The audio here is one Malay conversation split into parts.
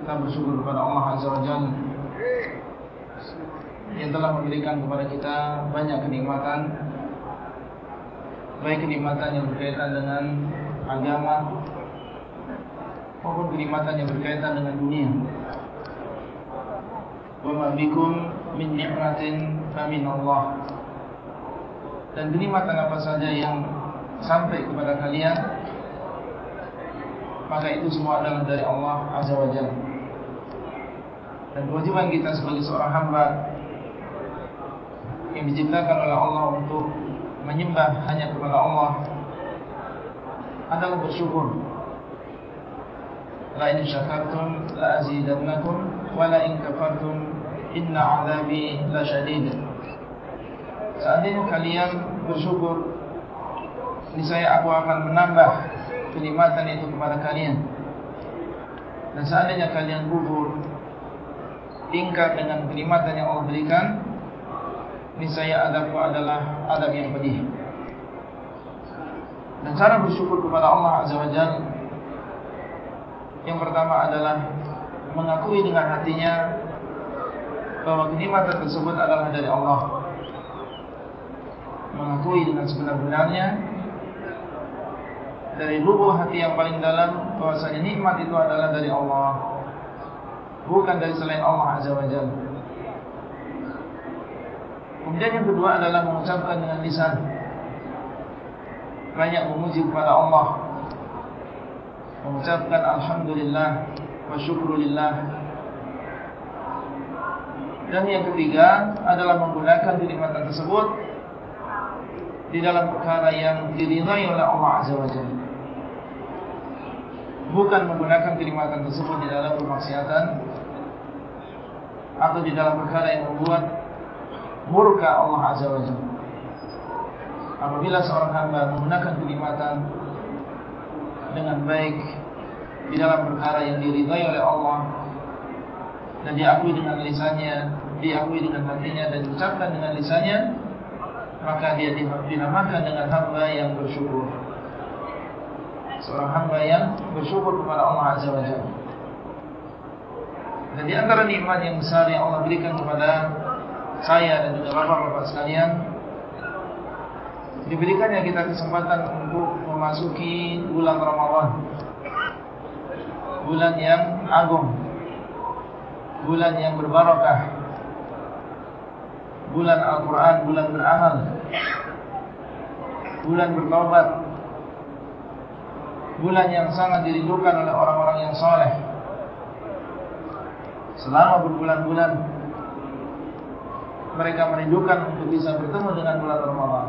kita bersyukur kepada Allah Azza wa Jal Yang telah memberikan kepada kita banyak kenikmatan. Baik kenikmatan yang berkaitan dengan agama Maupun kenikmatan yang berkaitan dengan dunia. Wa ma'bikum min ni'matin famin Allah. Dan kenikmatan apa saja yang sampai kepada kalian Maka itu semua adalah dari Allah Azza wa Jalla dan kewajiban kita sebagai seorang hamba yang diciptakan oleh Allah untuk menyembah hanya kepada Allah adalah bersyukur. La in syakartum la azidannakum wa la in kafartum inna 'adzabi lasyadid. Seandainya kalian bersyukur, niscaya aku akan menambah kenikmatan itu kepada kalian. Dan seandainya kalian kufur, ingkar dengan kenikmatan yang Allah berikan niscaya adabku adalah adab yang pedih. Dan cara bersyukur kepada Allah Azza wa Jalla yang pertama adalah mengakui dengan hatinya bahwa kenikmatan tersebut adalah dari Allah. Mengakui dengan sebenar-benarnya dari lubuk hati yang paling dalam bahwasanya nikmat itu adalah dari Allah bukan dari selain Allah Azza wa Jalla. Kemudian yang kedua adalah mengucapkan dengan lisan banyak memuji kepada Allah. Mengucapkan alhamdulillah wa syukrulillah. Dan yang ketiga adalah menggunakan kenikmatan tersebut di dalam perkara yang diridhai oleh Allah Azza wa Jalla. Bukan menggunakan kenikmatan tersebut di dalam kemaksiatan atau di dalam perkara yang membuat murka Allah Azza wa Jalla. Apabila seorang hamba menggunakan kenikmatan dengan baik di dalam perkara yang diridhai oleh Allah dan diakui dengan lisannya, diakui dengan hatinya dan diucapkan dengan lisannya, maka dia dinamakan dengan hamba yang bersyukur. Seorang hamba yang bersyukur kepada Allah Azza wa Jalla. Dan di antara nikmat yang besar yang Allah berikan kepada saya dan juga bapak-bapak sekalian Diberikannya kita kesempatan untuk memasuki bulan Ramadhan Bulan yang agung. Bulan yang berbarakah. Bulan Al-Quran, bulan beramal. Bulan bertobat Bulan yang sangat dirindukan oleh orang-orang yang soleh selama berbulan-bulan mereka merindukan untuk bisa bertemu dengan bulan Ramadhan.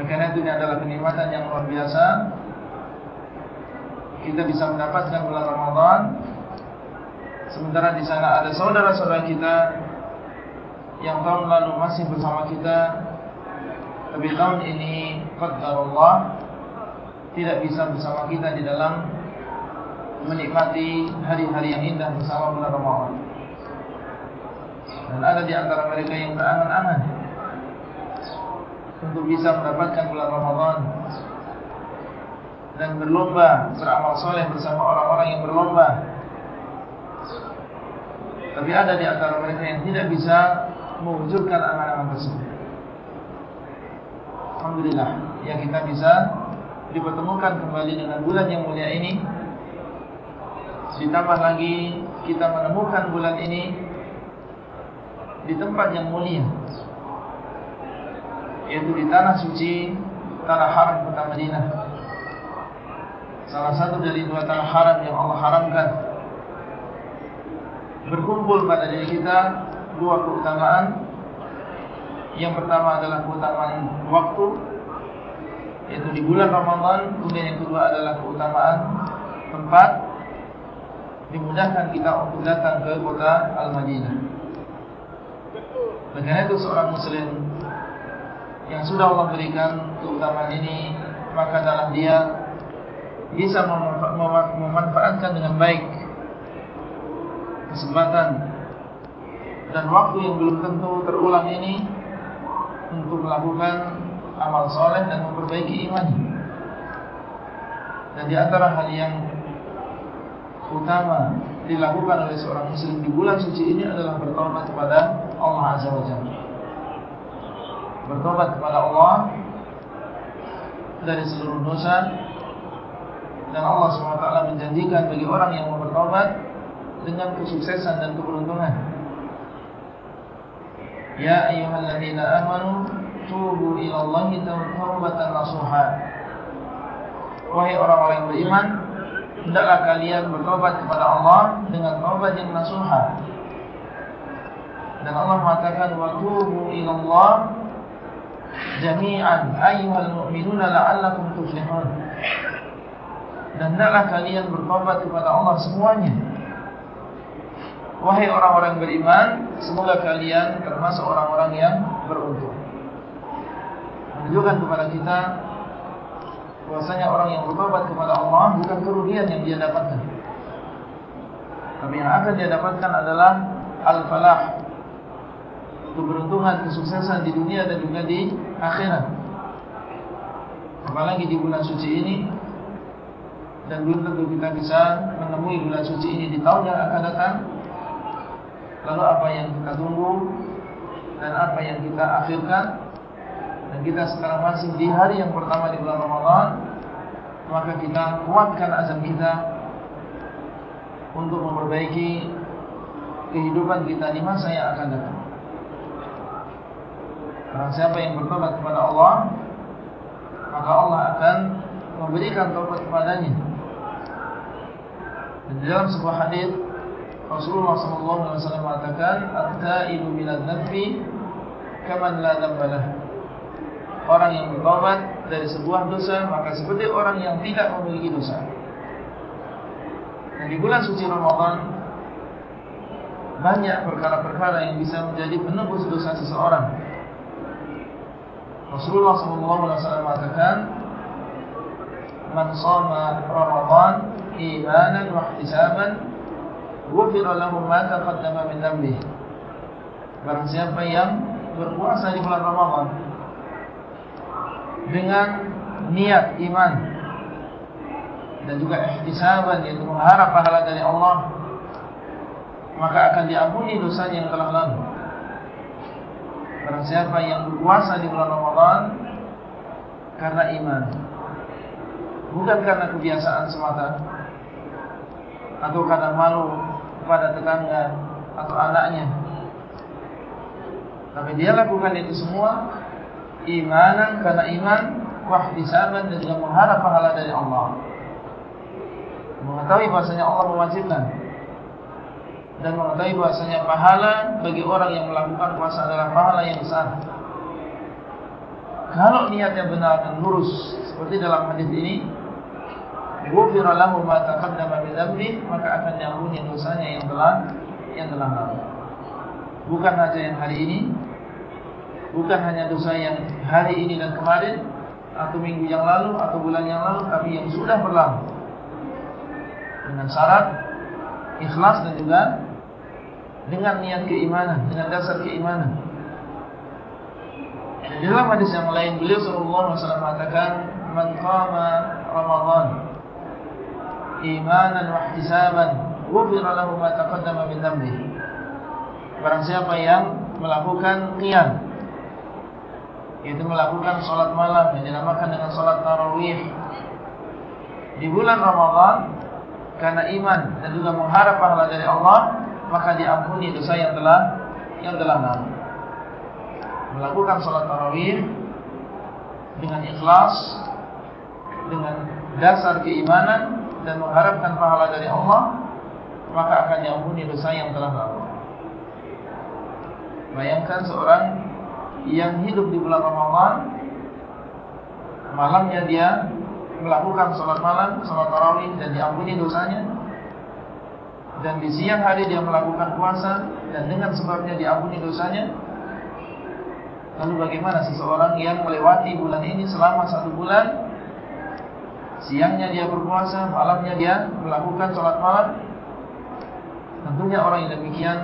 Karena itu ini adalah kenikmatan yang luar biasa. Kita bisa mendapatkan bulan Ramadhan. Sementara di sana ada saudara-saudara kita yang tahun lalu masih bersama kita, tapi tahun ini qadarullah tidak bisa bersama kita di dalam menikmati hari-hari yang indah bersama bulan Ramadan. Dan ada di antara mereka yang berangan-angan untuk bisa mendapatkan bulan Ramadan dan berlomba beramal soleh bersama orang-orang yang berlomba. Tapi ada di antara mereka yang tidak bisa mewujudkan angan-angan tersebut. Alhamdulillah, yang kita bisa dipertemukan kembali dengan bulan yang mulia ini Ditambah lagi kita menemukan bulan ini di tempat yang mulia yaitu di tanah suci tanah haram kota Madinah. Salah satu dari dua tanah haram yang Allah haramkan. Berkumpul pada diri kita dua keutamaan. Yang pertama adalah keutamaan waktu yaitu di bulan Ramadan. Kemudian yang kedua adalah keutamaan tempat dimudahkan kita untuk datang ke kota Al-Madinah. Karena itu seorang muslim yang sudah Allah berikan keutamaan ini, maka dalam dia bisa memanfaatkan dengan baik kesempatan dan waktu yang belum tentu terulang ini untuk melakukan amal soleh dan memperbaiki iman. Dan di antara hal yang utama dilakukan oleh seorang muslim di bulan suci ini adalah bertobat kepada Allah Azza wa Jalla. Bertobat kepada Allah dari seluruh dosa dan Allah SWT menjanjikan bagi orang yang mau bertobat dengan kesuksesan dan keberuntungan. Ya ayyuhalladzina amanu tubu ila Allahi tawbatan nasuha. Wahai orang-orang yang beriman, hendaklah kalian bertobat kepada Allah dengan taubat yang nasuha. Dan Allah mengatakan wa tubu ila Allah jami'an ayyuhal mu'minuna la'allakum tuflihun. Dan hendaklah kalian bertobat kepada Allah semuanya Wahai orang-orang beriman, semoga kalian termasuk orang-orang yang beruntung. Menunjukkan kepada kita bahwasanya orang yang bertobat kepada Allah bukan kerugian yang dia dapatkan. Tapi yang akan dia dapatkan adalah al-falah. Keberuntungan, kesuksesan di dunia dan juga di akhirat. Apalagi di bulan suci ini dan belum tentu kita bisa menemui bulan suci ini di tahun yang akan datang Lalu apa yang kita tunggu dan apa yang kita akhirkan dan kita sekarang masih di hari yang pertama di bulan Ramadan maka kita kuatkan azam kita untuk memperbaiki kehidupan kita di masa yang akan datang. Karena siapa yang bertobat kepada Allah maka Allah akan memberikan taubat kepadanya. Dan dalam sebuah hadis Rasulullah SAW mengatakan At-ta'ibu minad nabi Kaman la dambalah Orang yang bertobat dari sebuah dosa Maka seperti orang yang tidak memiliki dosa Dan di bulan suci Ramadan Banyak perkara-perkara yang bisa menjadi penebus dosa seseorang Rasulullah SAW mengatakan Man sama Ramadan imanan wa ihtisaban Ghufira lahu ma taqaddama min dhanbi. Barang siapa yang berpuasa di bulan Ramadan dengan niat iman dan juga ihtisaban yaitu mengharap pahala dari Allah maka akan diampuni dosanya yang telah lalu. Barang siapa yang berpuasa di bulan Ramadan karena iman bukan karena kebiasaan semata atau karena malu kepada tetangga atau anaknya. Tapi dia lakukan itu semua imanan karena iman, wahdisaban dan juga mengharap pahala dari Allah. Mengetahui bahasanya Allah mewajibkan dan mengetahui bahasanya pahala bagi orang yang melakukan puasa adalah pahala yang besar. Kalau niatnya benar dan lurus seperti dalam hadis ini, ghufira lahu ma taqaddama min dhanbi maka akan diampuni dosanya yang telah yang telah lalu bukan saja yang hari ini bukan hanya dosa yang hari ini dan kemarin atau minggu yang lalu atau bulan yang lalu tapi yang sudah berlalu. Dengan syarat ikhlas dan juga dengan niat keimanan dengan dasar keimanan. Dalam hadis yang lain beliau sallallahu alaihi wasallam mengatakan man qama ramadan imanan wa ihtisaban ghufira lahu ma taqaddama min dhanbi. Barang siapa yang melakukan qiyam yaitu melakukan salat malam yang dinamakan dengan salat tarawih di bulan Ramadan karena iman dan juga mengharap pahala dari Allah maka diampuni dosa yang telah yang telah lalu melakukan salat tarawih dengan ikhlas dengan dasar keimanan dan mengharapkan pahala dari Allah maka akan diampuni dosa yang telah lalu. Bayangkan seorang yang hidup di bulan Ramadan malamnya dia melakukan sholat malam, sholat tarawih dan diampuni dosanya. Dan di siang hari dia melakukan puasa dan dengan sebabnya diampuni dosanya. Lalu bagaimana seseorang yang melewati bulan ini selama satu bulan? Siangnya dia berpuasa, malamnya dia melakukan sholat malam. Tentunya orang yang demikian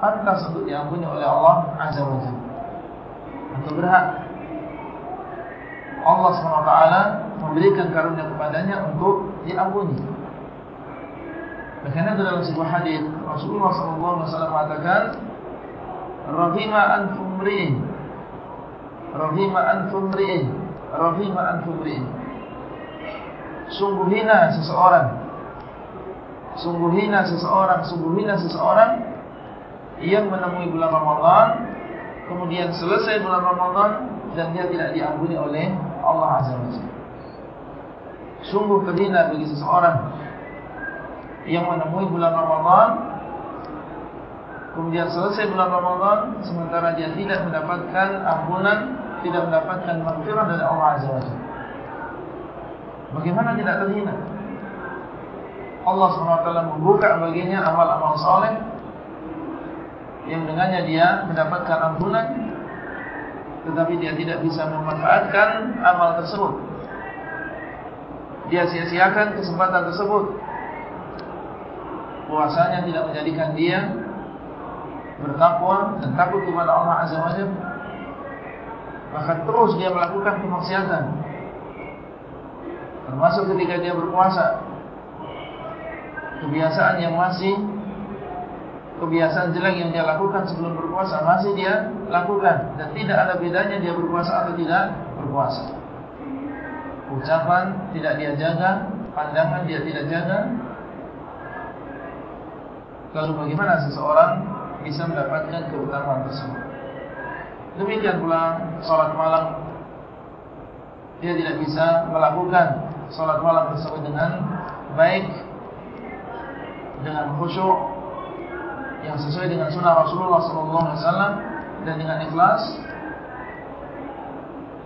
pantas untuk diampuni oleh Allah Azza wa atau berhak Allah SWT memberikan karunia kepadanya untuk diampuni. Karena dalam sebuah hadis? Rasulullah SAW mengatakan, "Rahima antum ri'in, rahima antum ri'in, rahima antum ri'in." Sungguh hina seseorang, sungguh hina seseorang, sungguh hina seseorang yang menemui bulan Ramadan, kemudian selesai bulan Ramadan dan dia tidak diampuni oleh Allah Azza wa Jalla. Sungguh terhina bagi seseorang yang menemui bulan Ramadan kemudian selesai bulan Ramadan sementara dia tidak mendapatkan ampunan, tidak mendapatkan maghfirah dari Allah Azza wa Jalla. Bagaimana tidak terhina? Allah SWT membuka baginya amal-amal soleh yang dengannya dia mendapatkan ampunan tetapi dia tidak bisa memanfaatkan amal tersebut. Dia sia-siakan kesempatan tersebut. Puasanya tidak menjadikan dia bertakwa dan takut kepada Allah Azza wa Jalla. Bahkan terus dia melakukan kemaksiatan. Termasuk ketika dia berpuasa. Kebiasaan yang masih kebiasaan jelek yang dia lakukan sebelum berpuasa masih dia lakukan dan tidak ada bedanya dia berpuasa atau tidak berpuasa. Ucapan tidak dia jaga, pandangan dia tidak jaga. Lalu bagaimana seseorang bisa mendapatkan keutamaan tersebut? Demikian pula salat malam dia tidak bisa melakukan salat malam tersebut dengan baik dengan khusyuk yang sesuai dengan sunnah Rasulullah SAW dan dengan ikhlas.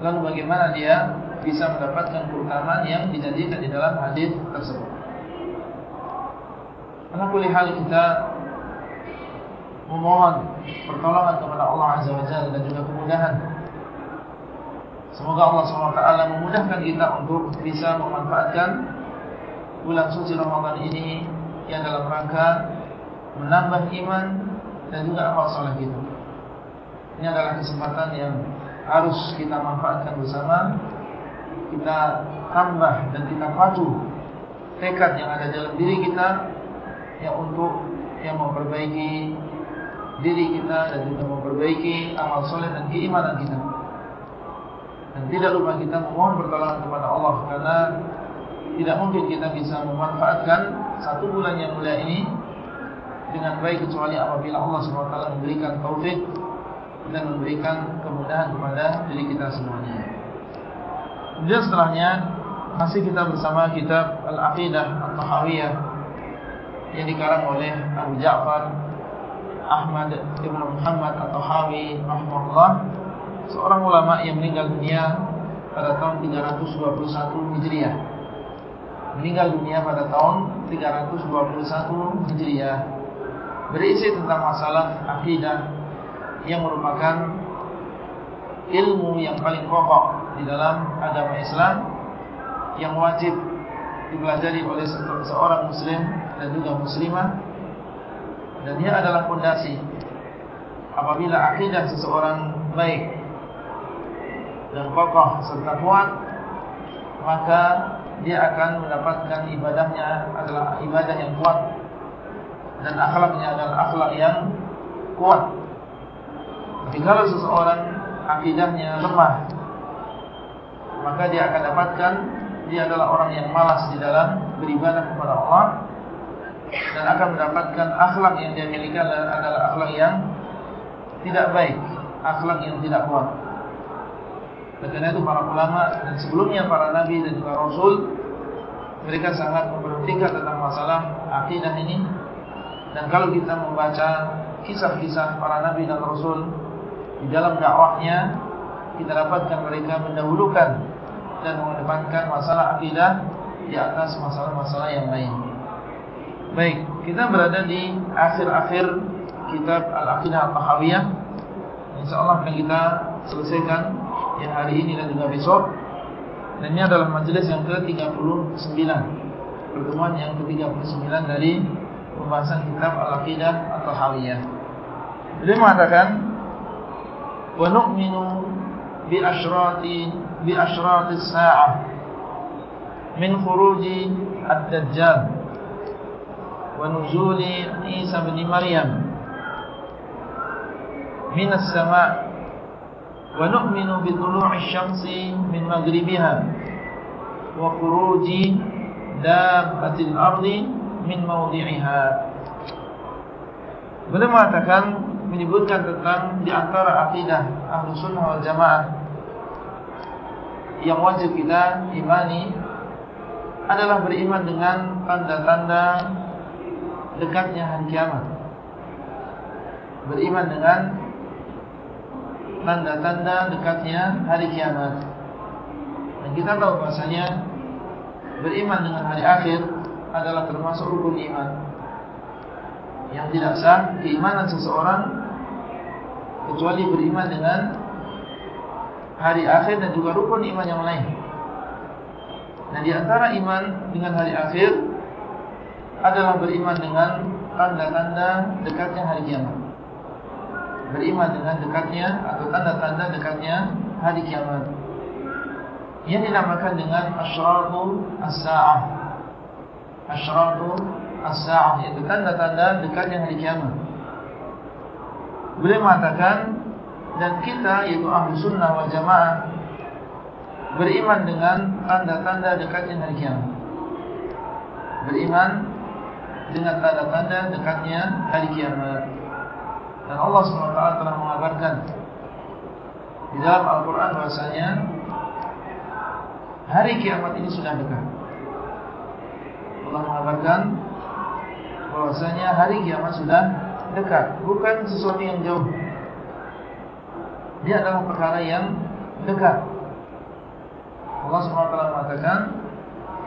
Lalu bagaimana dia bisa mendapatkan keutamaan yang dijanjikan di dalam hadis tersebut? Karena boleh hal kita memohon pertolongan kepada Allah Azza wa Jalla dan juga kemudahan. Semoga Allah SWT memudahkan kita untuk bisa memanfaatkan bulan suci Ramadan ini yang dalam rangka menambah iman dan juga amal soleh kita. Ini adalah kesempatan yang harus kita manfaatkan bersama. Kita tambah dan kita padu tekad yang ada dalam diri kita yang untuk yang memperbaiki diri kita dan juga memperbaiki amal soleh dan keimanan kita. Dan tidak lupa kita memohon pertolongan kepada Allah karena tidak mungkin kita bisa memanfaatkan satu bulan yang mulia ini dengan baik kecuali apabila Allah SWT memberikan taufik dan memberikan kemudahan kepada diri kita semuanya. Kemudian setelahnya masih kita bersama kitab Al-Aqidah Al-Tahawiyah yang dikarang oleh Abu Ja'far Ahmad Ibn Muhammad Al-Tahawi Rahmatullah seorang ulama yang meninggal dunia pada tahun 321 Hijriah. Meninggal dunia pada tahun 321 Hijriah berisi tentang masalah akidah yang merupakan ilmu yang paling pokok di dalam agama Islam yang wajib dipelajari oleh seorang muslim dan juga muslimah. Dan dia adalah fondasi apabila akidah seseorang baik dan kokoh serta kuat maka dia akan mendapatkan ibadahnya adalah ibadah yang kuat dan akhlaknya adalah akhlak yang kuat. Tapi kalau seseorang akidahnya lemah, maka dia akan dapatkan dia adalah orang yang malas di dalam beribadah kepada Allah dan akan mendapatkan akhlak yang dia miliki adalah akhlak yang tidak baik, akhlak yang tidak kuat. Karena itu para ulama dan sebelumnya para nabi dan juga rasul mereka sangat memperhatikan tentang masalah akidah ini dan kalau kita membaca kisah-kisah para nabi dan rasul di dalam dakwahnya, kita dapatkan mereka mendahulukan dan mengedepankan masalah akidah di atas masalah-masalah yang lain. Baik, kita berada di akhir-akhir kitab Al-Aqidah Al-Tahawiyah. Insyaallah akan kita selesaikan yang hari ini dan juga besok. Dan ini adalah majlis yang ke-39. Pertemuan yang ke-39 dari pembahasan kitab Al-Aqidah Al-Tahawiyah. Beliau mengatakan wa nu'minu bi asyrati bi asyrati as-sa'ah min khuruji ad-dajjal wa nuzuli Isa bin Maryam min as-sama' wa nu'minu bi tulu'i asy-syamsi min maghribiha wa khuruji dabbatil ardi min mawdi'iha Beliau mengatakan menyebutkan tentang di antara akidah Ahlus Sunnah wal Jamaah yang wajib kita imani adalah beriman dengan tanda-tanda dekatnya hari kiamat. Beriman dengan tanda-tanda dekatnya hari kiamat. Dan kita tahu bahasanya beriman dengan hari akhir adalah termasuk rukun iman. Yang tidak sah keimanan seseorang kecuali beriman dengan hari akhir dan juga rukun iman yang lain. Dan di antara iman dengan hari akhir adalah beriman dengan tanda-tanda dekatnya hari kiamat. Beriman dengan dekatnya atau tanda-tanda dekatnya hari kiamat. Yang dinamakan dengan asyratu as-sa'ah. Asyratu as-sa'ah itu tanda-tanda dekatnya hari kiamat. Beliau mengatakan dan kita yaitu ahli sunnah wal jamaah beriman dengan tanda-tanda dekatnya hari kiamat. Beriman dengan tanda-tanda dekatnya hari kiamat. Dan Allah SWT telah mengabarkan di dalam Al-Quran bahasanya hari kiamat ini sudah dekat. Allah mengabarkan bahasanya hari kiamat sudah dekat, bukan sesuatu yang jauh. Dia adalah perkara yang dekat. Allah SWT mengatakan,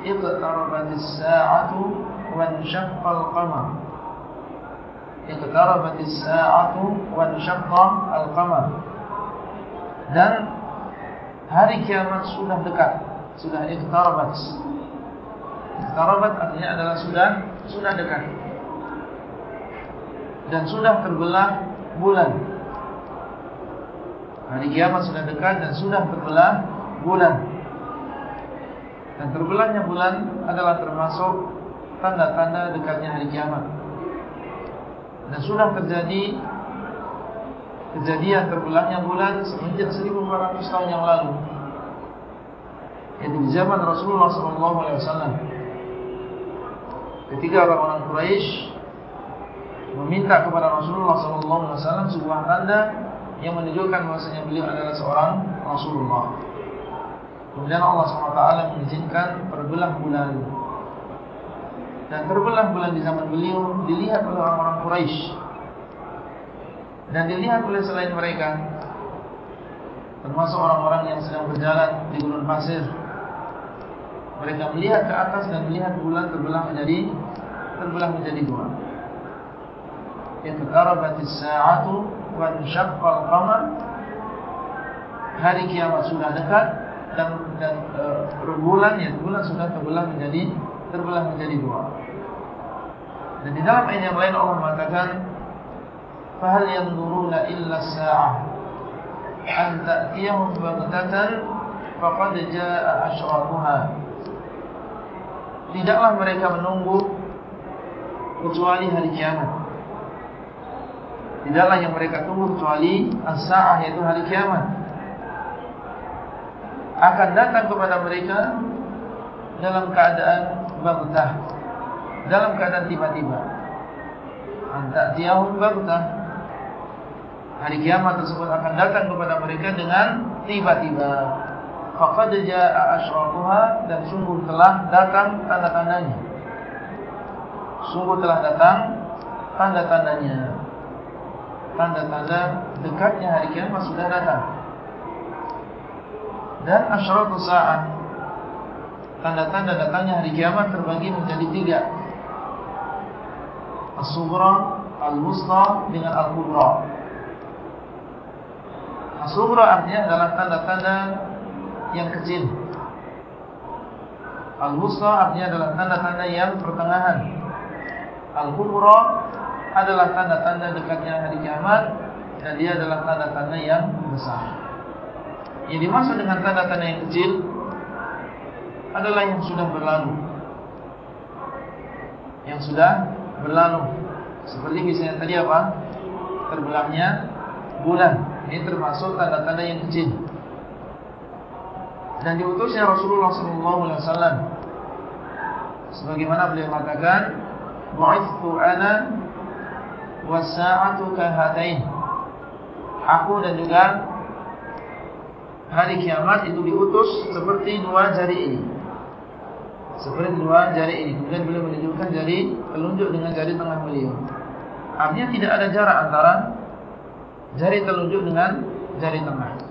"Iqtarabatis sa'atu wan syaqqal qamar." Iqtarabatis sa'atu wan syaqqal qamar. Dan hari kiamat sudah dekat, sudah iqtarabat. Iqtarabat artinya adalah sudah sudah dekat dan sudah terbelah bulan. Hari kiamat sudah dekat dan sudah terbelah bulan. Dan terbelahnya bulan adalah termasuk tanda-tanda dekatnya hari kiamat. Dan sudah terjadi kejadian terbelahnya bulan semenjak 1400 tahun yang lalu. Yaitu di zaman Rasulullah SAW. Ketika orang-orang Quraisy meminta kepada Rasulullah SAW sebuah tanda yang menunjukkan bahasanya beliau adalah seorang Rasulullah. Kemudian Allah SWT mengizinkan perbelah bulan. Dan terbelah bulan di zaman beliau dilihat oleh orang-orang Quraisy dan dilihat oleh selain mereka, termasuk orang-orang yang sedang berjalan di gunung pasir. Mereka melihat ke atas dan melihat bulan terbelah menjadi terbelah menjadi dua. Iqtarabatis sa'atu wa insyaqqal qamar Hari kiamat sudah dekat dan dan uh, bulan ya bulan sudah terbelah menjadi terbelah menjadi dua. Dan di dalam ayat yang lain Allah mengatakan fahal yanzuruna illa as-sa'ah an ta'tiyahum baghtatan faqad jaa'a asyratuha. Tidaklah mereka menunggu kecuali hari kiamat. Tidaklah yang mereka tunggu kecuali as-sa'ah yaitu hari kiamat. Akan datang kepada mereka dalam keadaan baghtah. Dalam keadaan tiba-tiba. Anta'tiyahum baghtah. Hari kiamat tersebut akan datang kepada mereka dengan tiba-tiba. Faqad jaa'a asyratuha dan sungguh telah datang tanda-tandanya. Sungguh telah datang tanda-tandanya tanda-tanda dekatnya hari kiamat sudah datang. Dan asyratu sa'ah tanda-tanda datangnya hari kiamat terbagi menjadi tiga. As-Sughra, Al-Wusta dengan Al-Kubra. As-Sughra artinya adalah tanda-tanda yang kecil. Al-Wusta artinya adalah tanda-tanda yang pertengahan. Al-Kubra adalah tanda-tanda dekatnya hari kiamat dan dia adalah tanda-tanda yang besar. Yang dimaksud dengan tanda-tanda yang kecil adalah yang sudah berlalu. Yang sudah berlalu. Seperti misalnya tadi apa? Terbelahnya bulan. Ini termasuk tanda-tanda yang kecil. Dan diutusnya Rasulullah SAW sebagaimana beliau mengatakan, "Bu'ithu ana was-sa'atu kahatain." Aku dan juga hari kiamat itu diutus seperti dua jari ini. Seperti dua jari ini. Kemudian beliau menunjukkan jari telunjuk dengan jari tengah beliau. Artinya tidak ada jarak antara jari telunjuk dengan jari tengah.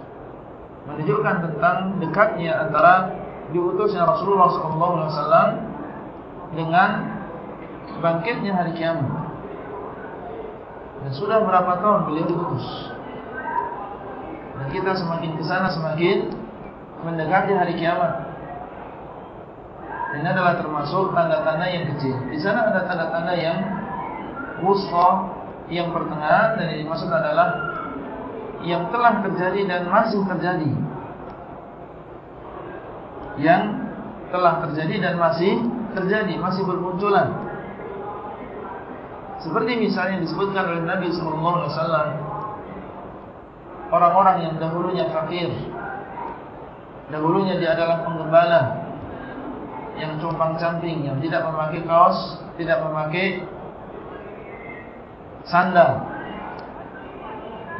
Menunjukkan tentang dekatnya antara diutusnya Rasulullah SAW dengan bangkitnya hari kiamat. Dan sudah berapa tahun beliau diutus. Dan kita semakin ke sana semakin mendekati hari kiamat. Ini adalah termasuk tanda-tanda yang kecil. Di sana ada tanda-tanda yang wusta, yang pertengahan dan ini maksud adalah yang telah terjadi dan masih terjadi. Yang telah terjadi dan masih terjadi, masih bermunculan. Seperti misalnya disebutkan oleh Nabi sallallahu alaihi wasallam orang-orang yang dahulunya fakir. Dahulunya dia adalah penggembala yang compang-camping yang tidak memakai kaos, tidak memakai sandal.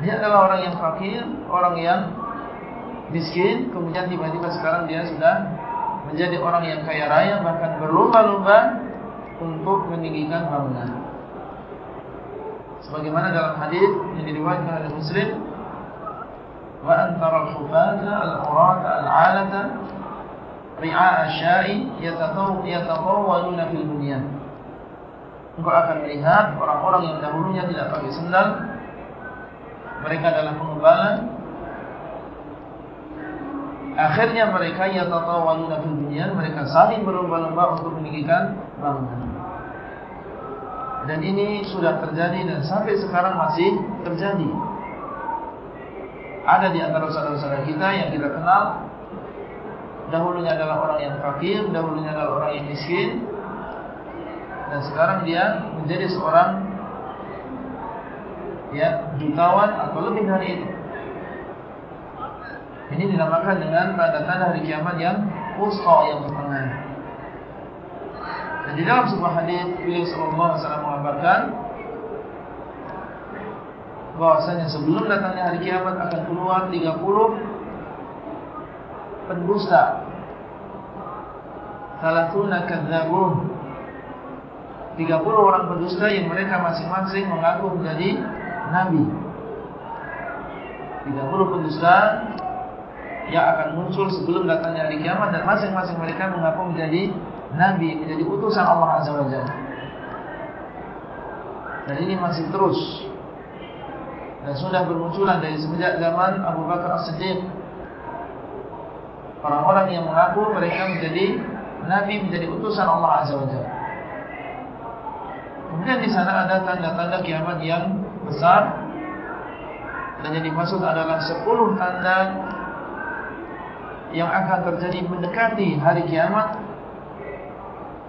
Dia adalah orang yang fakir, orang yang miskin, kemudian tiba-tiba sekarang dia sudah menjadi orang yang kaya raya bahkan berlomba-lomba untuk meninggikan bangunan. Sebagaimana dalam hadis yang diriwayatkan oleh Muslim, wa antara al-hufata al-qurata al-alata ri'a syai yatatawwaluna fil dunya. Engkau akan melihat orang-orang yang dahulunya tidak pakai sendal. Mereka adalah pengembala. Akhirnya mereka yatatawwaluna fil dunya, mereka saling berlomba-lomba untuk meninggikan bangunan. Dan ini sudah terjadi dan sampai sekarang masih terjadi. Ada di antara saudara-saudara kita yang kita kenal dahulunya adalah orang yang fakir, dahulunya adalah orang yang miskin, dan sekarang dia menjadi seorang ya jutawan atau lebih dari itu. Ini dinamakan dengan tanda-tanda hari kiamat yang wusta yang pertengahan. Dan di dalam sebuah hadis beliau sallallahu alaihi wasallam mengabarkan bahwasanya sebelum datangnya hari kiamat akan keluar 30 pendusta Salatuna kadzabun 30 orang pendusta yang mereka masing-masing mengaku menjadi Nabi. 30 pendusta Yang akan muncul sebelum datangnya hari kiamat Dan masing-masing mereka mengaku menjadi Nabi Menjadi utusan Allah Azza wa Jalla. Dan ini masih terus. Dan sudah bermunculan dari semenjak zaman Abu Bakar As-Siddiq. Orang-orang yang mengaku mereka menjadi nabi menjadi utusan Allah Azza wa Jalla. Kemudian di sana ada tanda-tanda kiamat yang besar dan yang dimaksud adalah 10 tanda yang akan terjadi mendekati hari kiamat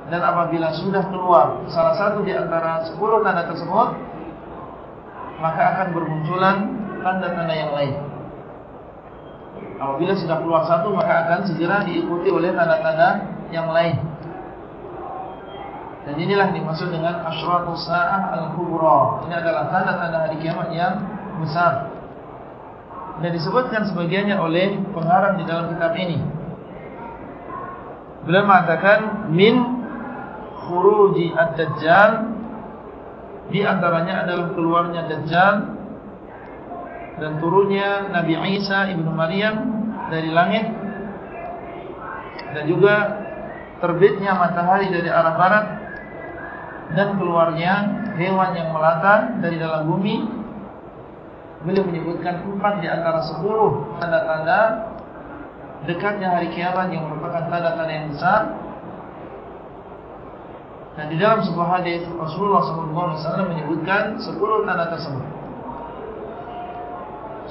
dan apabila sudah keluar salah satu di antara 10 tanda tersebut maka akan bermunculan tanda-tanda yang lain. Apabila sudah keluar satu maka akan segera diikuti oleh tanda-tanda yang lain. Dan inilah dimaksud dengan asyratus sa'ah al-kubra. Ini adalah tanda-tanda hari kiamat yang besar. Dan disebutkan sebagiannya oleh pengarang di dalam kitab ini. Beliau mengatakan min khuruji ad-dajjal di antaranya adalah keluarnya dajjal dan turunnya Nabi Isa ibnu Maryam dari langit dan juga terbitnya matahari dari arah barat dan keluarnya hewan yang melata dari dalam bumi. Beliau menyebutkan empat di antara sepuluh tanda-tanda dekatnya hari kiamat yang merupakan tanda-tanda yang besar. Dan di dalam sebuah hadis Rasulullah SAW menyebutkan sepuluh tanda tersebut.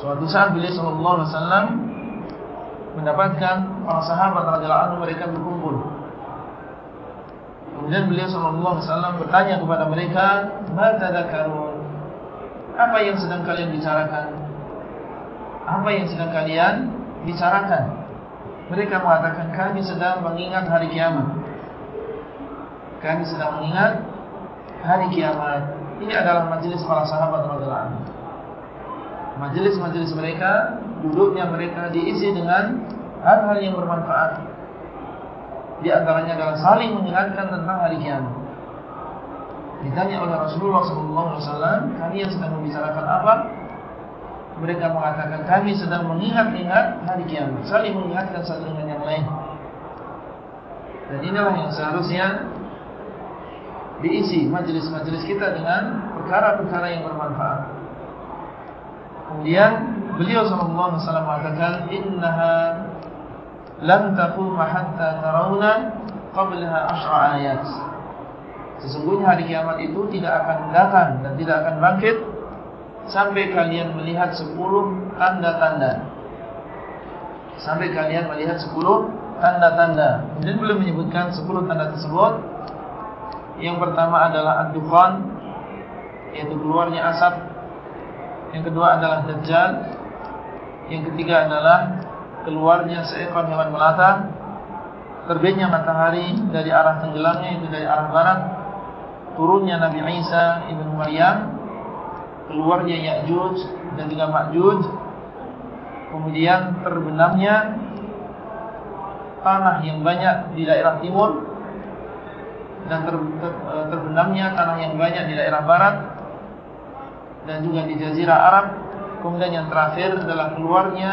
Suatu saat beliau SAW mendapatkan para sahabat radhiyallahu anhu mereka berkumpul Kemudian beliau sallallahu wasallam bertanya kepada mereka, "Ma tadakkarun?" Apa yang sedang kalian bicarakan? Apa yang sedang kalian bicarakan? Mereka mengatakan, "Kami sedang mengingat hari kiamat." Kami sedang mengingat hari kiamat. Ini adalah majelis para sahabat radhiyallahu anhu. Majelis-majelis mereka, duduknya mereka diisi dengan hal-hal yang bermanfaat di antaranya adalah saling mengingatkan tentang hari kiamat. Ditanya oleh Rasulullah SAW, kalian sedang membicarakan apa? Mereka mengatakan kami sedang mengingat-ingat hari kiamat, saling mengingatkan satu dengan yang lain. Dan inilah yang seharusnya diisi majelis-majelis kita dengan perkara-perkara yang bermanfaat. Kemudian beliau SAW mengatakan, Innaha lam taqum hatta tarawna qablaha ashra ayat sesungguhnya hari kiamat itu tidak akan datang dan tidak akan bangkit sampai kalian melihat 10 tanda-tanda. Sampai kalian melihat 10 tanda-tanda. Kemudian belum menyebutkan 10 tanda tersebut. Yang pertama adalah ad-dukhan yaitu keluarnya asap yang kedua adalah dajjal. Yang ketiga adalah keluarnya seekor hewan melata terbitnya matahari dari arah tenggelamnya itu dari arah barat turunnya Nabi Isa ibn Maryam keluarnya Ya'juj dan juga Ma'juj kemudian terbenamnya tanah yang banyak di daerah timur dan ter, ter, terbenamnya tanah yang banyak di daerah barat dan juga di jazirah Arab. Kemudian yang terakhir adalah keluarnya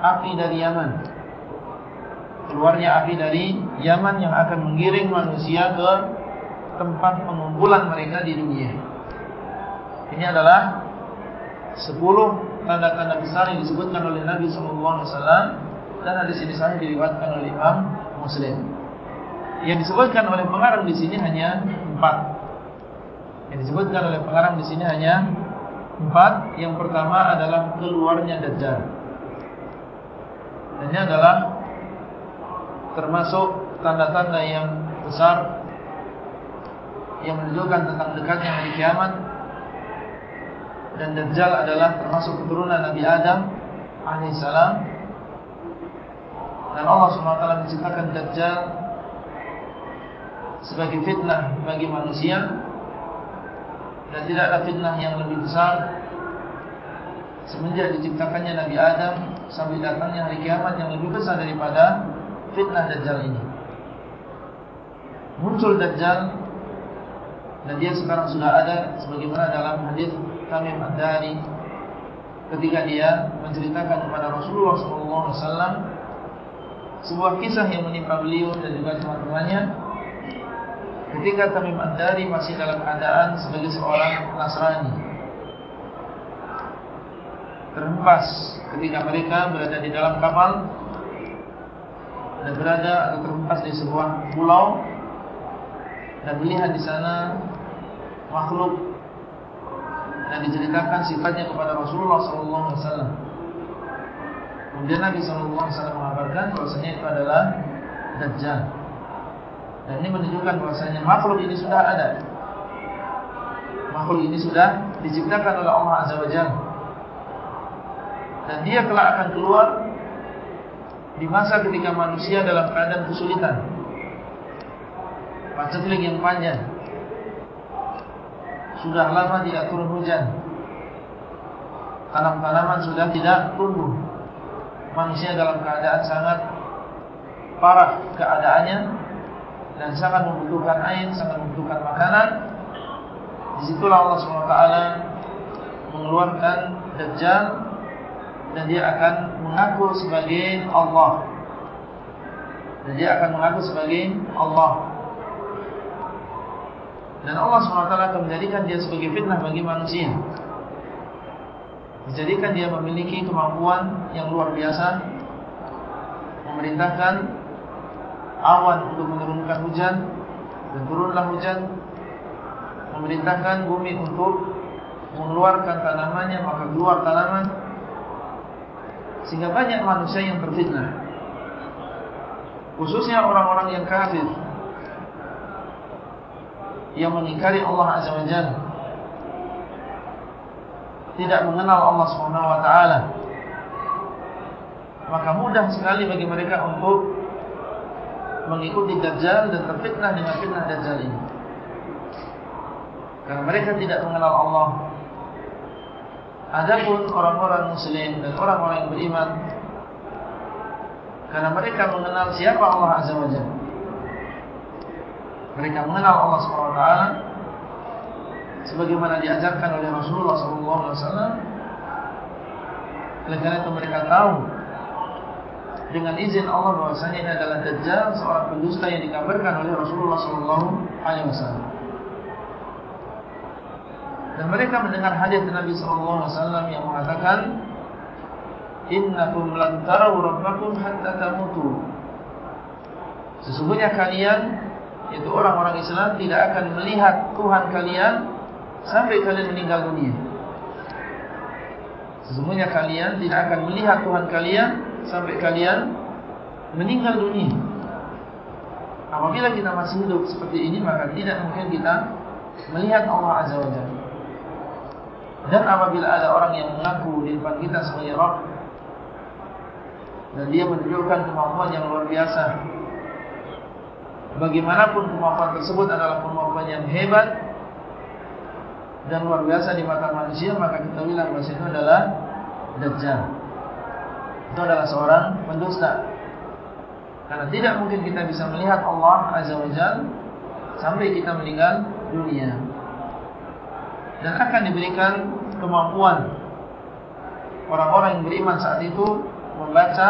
api dari Yaman. Keluarnya api dari Yaman yang akan menggiring manusia ke tempat pengumpulan mereka di dunia. Ini adalah 10 tanda-tanda besar yang disebutkan oleh Nabi SAW dan hadis ini sahih diriwayatkan oleh Imam Muslim. Yang disebutkan oleh pengarang di sini hanya 4 yang disebutkan oleh pengarang di sini hanya 4 yang pertama adalah keluarnya Dajjal ini adalah termasuk tanda-tanda yang besar yang menunjukkan tentang dekatnya hari kiamat. Dan Dajjal adalah termasuk keturunan Nabi Adam alaihissalam dan Allah SWT menciptakan Dajjal sebagai fitnah bagi manusia. Dan tidak ada fitnah yang lebih besar semenjak diciptakannya Nabi Adam sampai datangnya hari kiamat yang lebih besar daripada fitnah Dajjal ini. Muncul Dajjal dan dia sekarang sudah ada sebagaimana dalam hadis Tamim Ad-Dari ketika dia menceritakan kepada Rasulullah SAW sebuah kisah yang menimpa beliau dan juga teman-temannya ketika Tamim Ad-Dari masih dalam keadaan sebagai seorang Nasrani terhempas ketika mereka berada di dalam kapal dan berada atau terhempas di sebuah pulau dan melihat di sana makhluk dan diceritakan sifatnya kepada Rasulullah SAW. Kemudian Nabi SAW mengabarkan bahasanya itu adalah Dajjal. Dan ini menunjukkan bahasanya makhluk ini sudah ada. Makhluk ini sudah diciptakan oleh Allah Azza wa Jalla dan dia kelak akan keluar di masa ketika manusia dalam keadaan kesulitan. Paceklik yang panjang. Sudah lama tidak turun hujan. Tanam-tanaman sudah tidak tumbuh. Manusia dalam keadaan sangat parah keadaannya dan sangat membutuhkan air, sangat membutuhkan makanan. Disitulah Allah SWT mengeluarkan Dajjal dan dia akan mengaku sebagai Allah. Dan dia akan mengaku sebagai Allah. Dan Allah SWT akan menjadikan dia sebagai fitnah bagi manusia. Menjadikan dia memiliki kemampuan yang luar biasa. Memerintahkan awan untuk menurunkan hujan Dan turunlah hujan. Memerintahkan bumi untuk mengeluarkan tanamannya Maka keluar tanaman Sehingga banyak manusia yang terfitnah. Khususnya orang-orang yang kafir. Yang mengingkari Allah Azza wa Jalla. Tidak mengenal Allah Subhanahu wa taala. Maka mudah sekali bagi mereka untuk mengikuti dajjal dan terfitnah dengan fitnah dajjal ini. Karena mereka tidak mengenal Allah adapun orang-orang muslim dan orang-orang yang beriman Karena mereka mengenal siapa Allah Azza wa Mereka mengenal Allah SWT Sebagaimana diajarkan oleh Rasulullah SAW Oleh karena itu mereka tahu Dengan izin Allah bahwasanya ini adalah Dajjal Seorang pendusta yang dikabarkan oleh Rasulullah SAW Dan mereka mendengar hadis Nabi SAW yang mengatakan innakum lan taraw rabbakum hatta tamutu. Sesungguhnya kalian yaitu orang-orang Islam tidak akan melihat Tuhan kalian sampai kalian meninggal dunia. Sesungguhnya kalian tidak akan melihat Tuhan kalian sampai kalian meninggal dunia. Apabila kita masih hidup seperti ini maka tidak mungkin kita melihat Allah Azza wa Jalla dan apabila ada orang yang mengaku di depan kita sebagai Rabb dan dia menunjukkan kemampuan yang luar biasa. Bagaimanapun kemampuan tersebut adalah kemampuan yang hebat dan luar biasa di mata manusia, maka kita bilang bahwa itu adalah Dajjal. Itu adalah seorang pendusta. Karena tidak mungkin kita bisa melihat Allah Azza wa Jal sampai kita meninggal dunia. Dan akan diberikan kemampuan orang-orang yang beriman saat itu membaca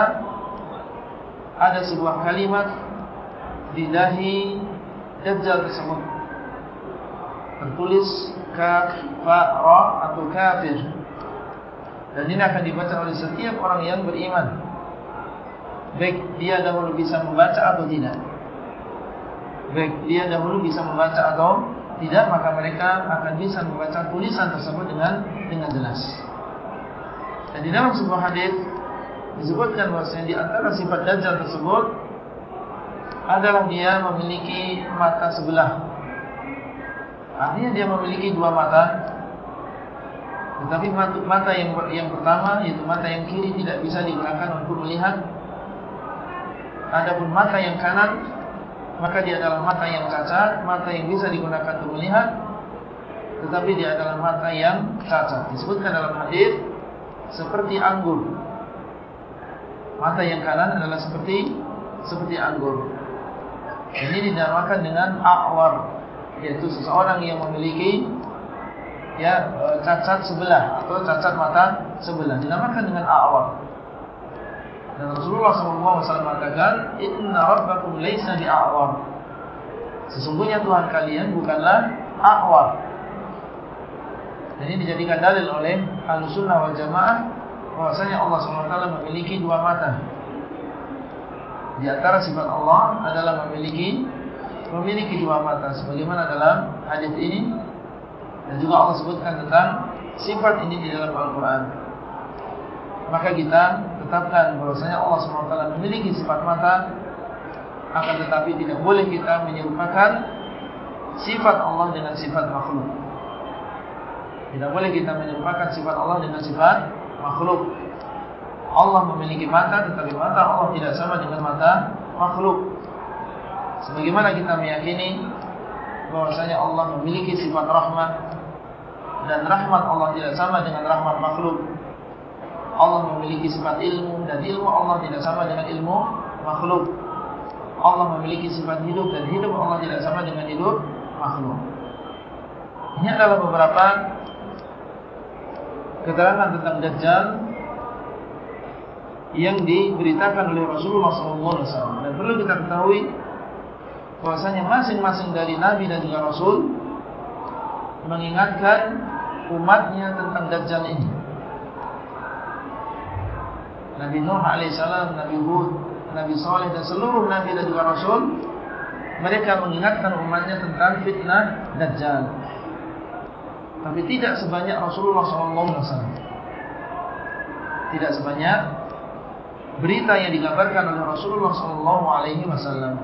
ada sebuah kalimat di dahi Dajjal tersebut. Tertulis kaf fa ra atau kafir. Dan ini akan dibaca oleh setiap orang yang beriman. Baik dia dahulu bisa membaca atau tidak. Baik dia dahulu bisa membaca atau tidak maka mereka akan bisa membaca tulisan tersebut dengan dengan jelas dan di dalam sebuah hadis disebutkan bahwasanya di antara sifat dajjal tersebut adalah dia memiliki mata sebelah. Artinya dia memiliki dua mata. Tetapi mata yang yang pertama yaitu mata yang kiri tidak bisa digunakan untuk melihat. Adapun mata yang kanan maka dia adalah mata yang cacat, mata yang bisa digunakan untuk melihat. Tetapi dia adalah mata yang cacat. Disebutkan dalam hadis seperti anggur mata yang kanan adalah seperti seperti anggur. Ini dinamakan dengan a'war, yaitu seseorang yang memiliki ya e, cacat sebelah atau cacat mata sebelah. Dinamakan dengan a'war. Dan Rasulullah SAW mengatakan, Inna rabbakum laysa bi'a'war. Sesungguhnya Tuhan kalian bukanlah a'war. Dan ini dijadikan dalil oleh Ahlussunnah wal Jamaah bahwasanya Allah SWT memiliki dua mata. Di antara sifat Allah adalah memiliki memiliki dua mata. Sebagaimana dalam hadis ini dan juga Allah sebutkan tentang sifat ini di dalam Al-Quran. Maka kita tetapkan bahwasanya Allah SWT memiliki sifat mata, akan tetapi tidak boleh kita menyerupakan sifat Allah dengan sifat makhluk. Tidak boleh kita menyerupakan sifat Allah dengan sifat makhluk. Allah memiliki mata tetapi mata Allah tidak sama dengan mata makhluk. Sebagaimana kita meyakini bahwasanya Allah memiliki sifat rahmat dan rahmat Allah tidak sama dengan rahmat makhluk. Allah memiliki sifat ilmu dan ilmu Allah tidak sama dengan ilmu makhluk. Allah memiliki sifat hidup dan hidup Allah tidak sama dengan hidup makhluk. Ini adalah beberapa keterangan tentang Dajjal yang diberitakan oleh Rasulullah SAW. Dan perlu kita ketahui bahwasanya masing-masing dari Nabi dan juga Rasul mengingatkan umatnya tentang Dajjal ini. Nabi Nuh AS, Nabi Hud, Nabi Saleh dan seluruh Nabi dan juga Rasul mereka mengingatkan umatnya tentang fitnah Dajjal. Tapi tidak sebanyak Rasulullah SAW. Tidak sebanyak berita yang digambarkan oleh Rasulullah SAW.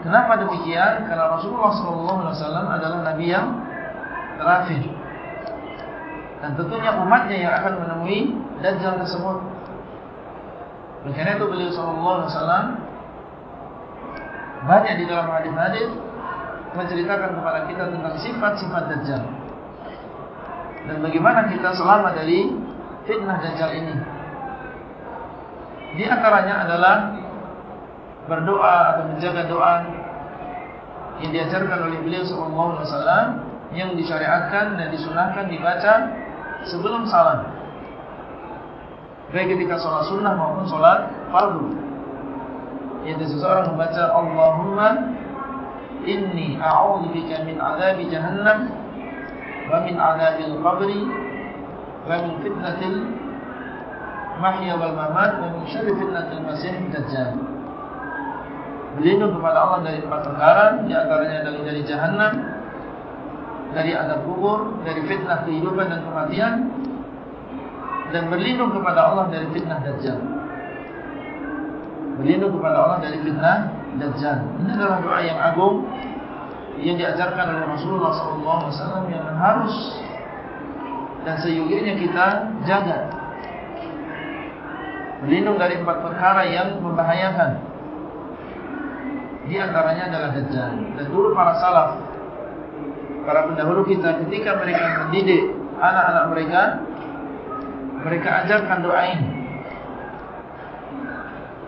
Kenapa demikian? Karena Rasulullah SAW adalah Nabi yang terakhir. Dan tentunya umatnya yang akan menemui Dajjal tersebut. Karena itu beliau SAW banyak di dalam hadis-hadis menceritakan kepada kita tentang sifat-sifat Dajjal dan bagaimana kita selamat dari fitnah Dajjal ini. Di antaranya adalah berdoa atau menjaga doa yang diajarkan oleh beliau sallallahu alaihi wasallam yang disyariatkan dan disunahkan dibaca sebelum salam. Baik ketika sholat sunnah maupun sholat fardu. Yaitu seseorang membaca Allahumma inni a'udzubika min azabi jahannam wa min azabil qabri wa min fitnatil mahya wal mamat wa min syarri fitnatil masih dajjal. Berlindung kepada Allah dari empat perkara di antaranya dari dari jahannam dari azab kubur dari fitnah kehidupan dan kematian dan berlindung kepada Allah dari fitnah dajjal berlindung kepada Allah dari fitnah Dajjal. Ini adalah doa yang agung yang diajarkan oleh Rasulullah SAW yang harus dan seyogianya kita jaga. Berlindung dari empat perkara yang membahayakan. Di antaranya adalah Dajjal. Dan dulu para salaf, para pendahulu kita ketika mereka mendidik anak-anak mereka, mereka ajarkan doa ini.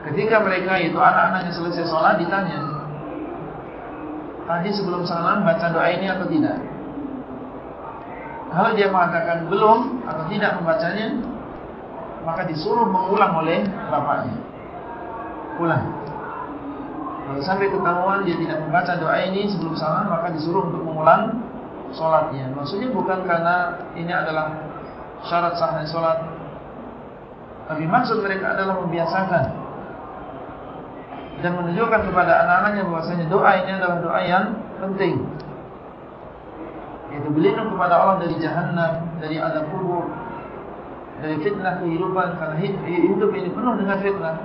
Ketika mereka itu anak-anaknya selesai sholat ditanya Tadi sebelum salam baca doa ini atau tidak? Kalau dia mengatakan belum atau tidak membacanya Maka disuruh mengulang oleh bapaknya. Ulang. Kalau sampai ketahuan dia tidak membaca doa ini sebelum salam Maka disuruh untuk mengulang sholatnya. Maksudnya bukan karena ini adalah syarat sahnya sholat Tapi maksud mereka adalah membiasakan dan menunjukkan kepada anak-anaknya bahwasanya doa ini adalah doa yang penting. Yaitu berlindung kepada Allah dari jahannam, dari azab kubur, dari fitnah kehidupan karena hidup ini penuh dengan fitnah.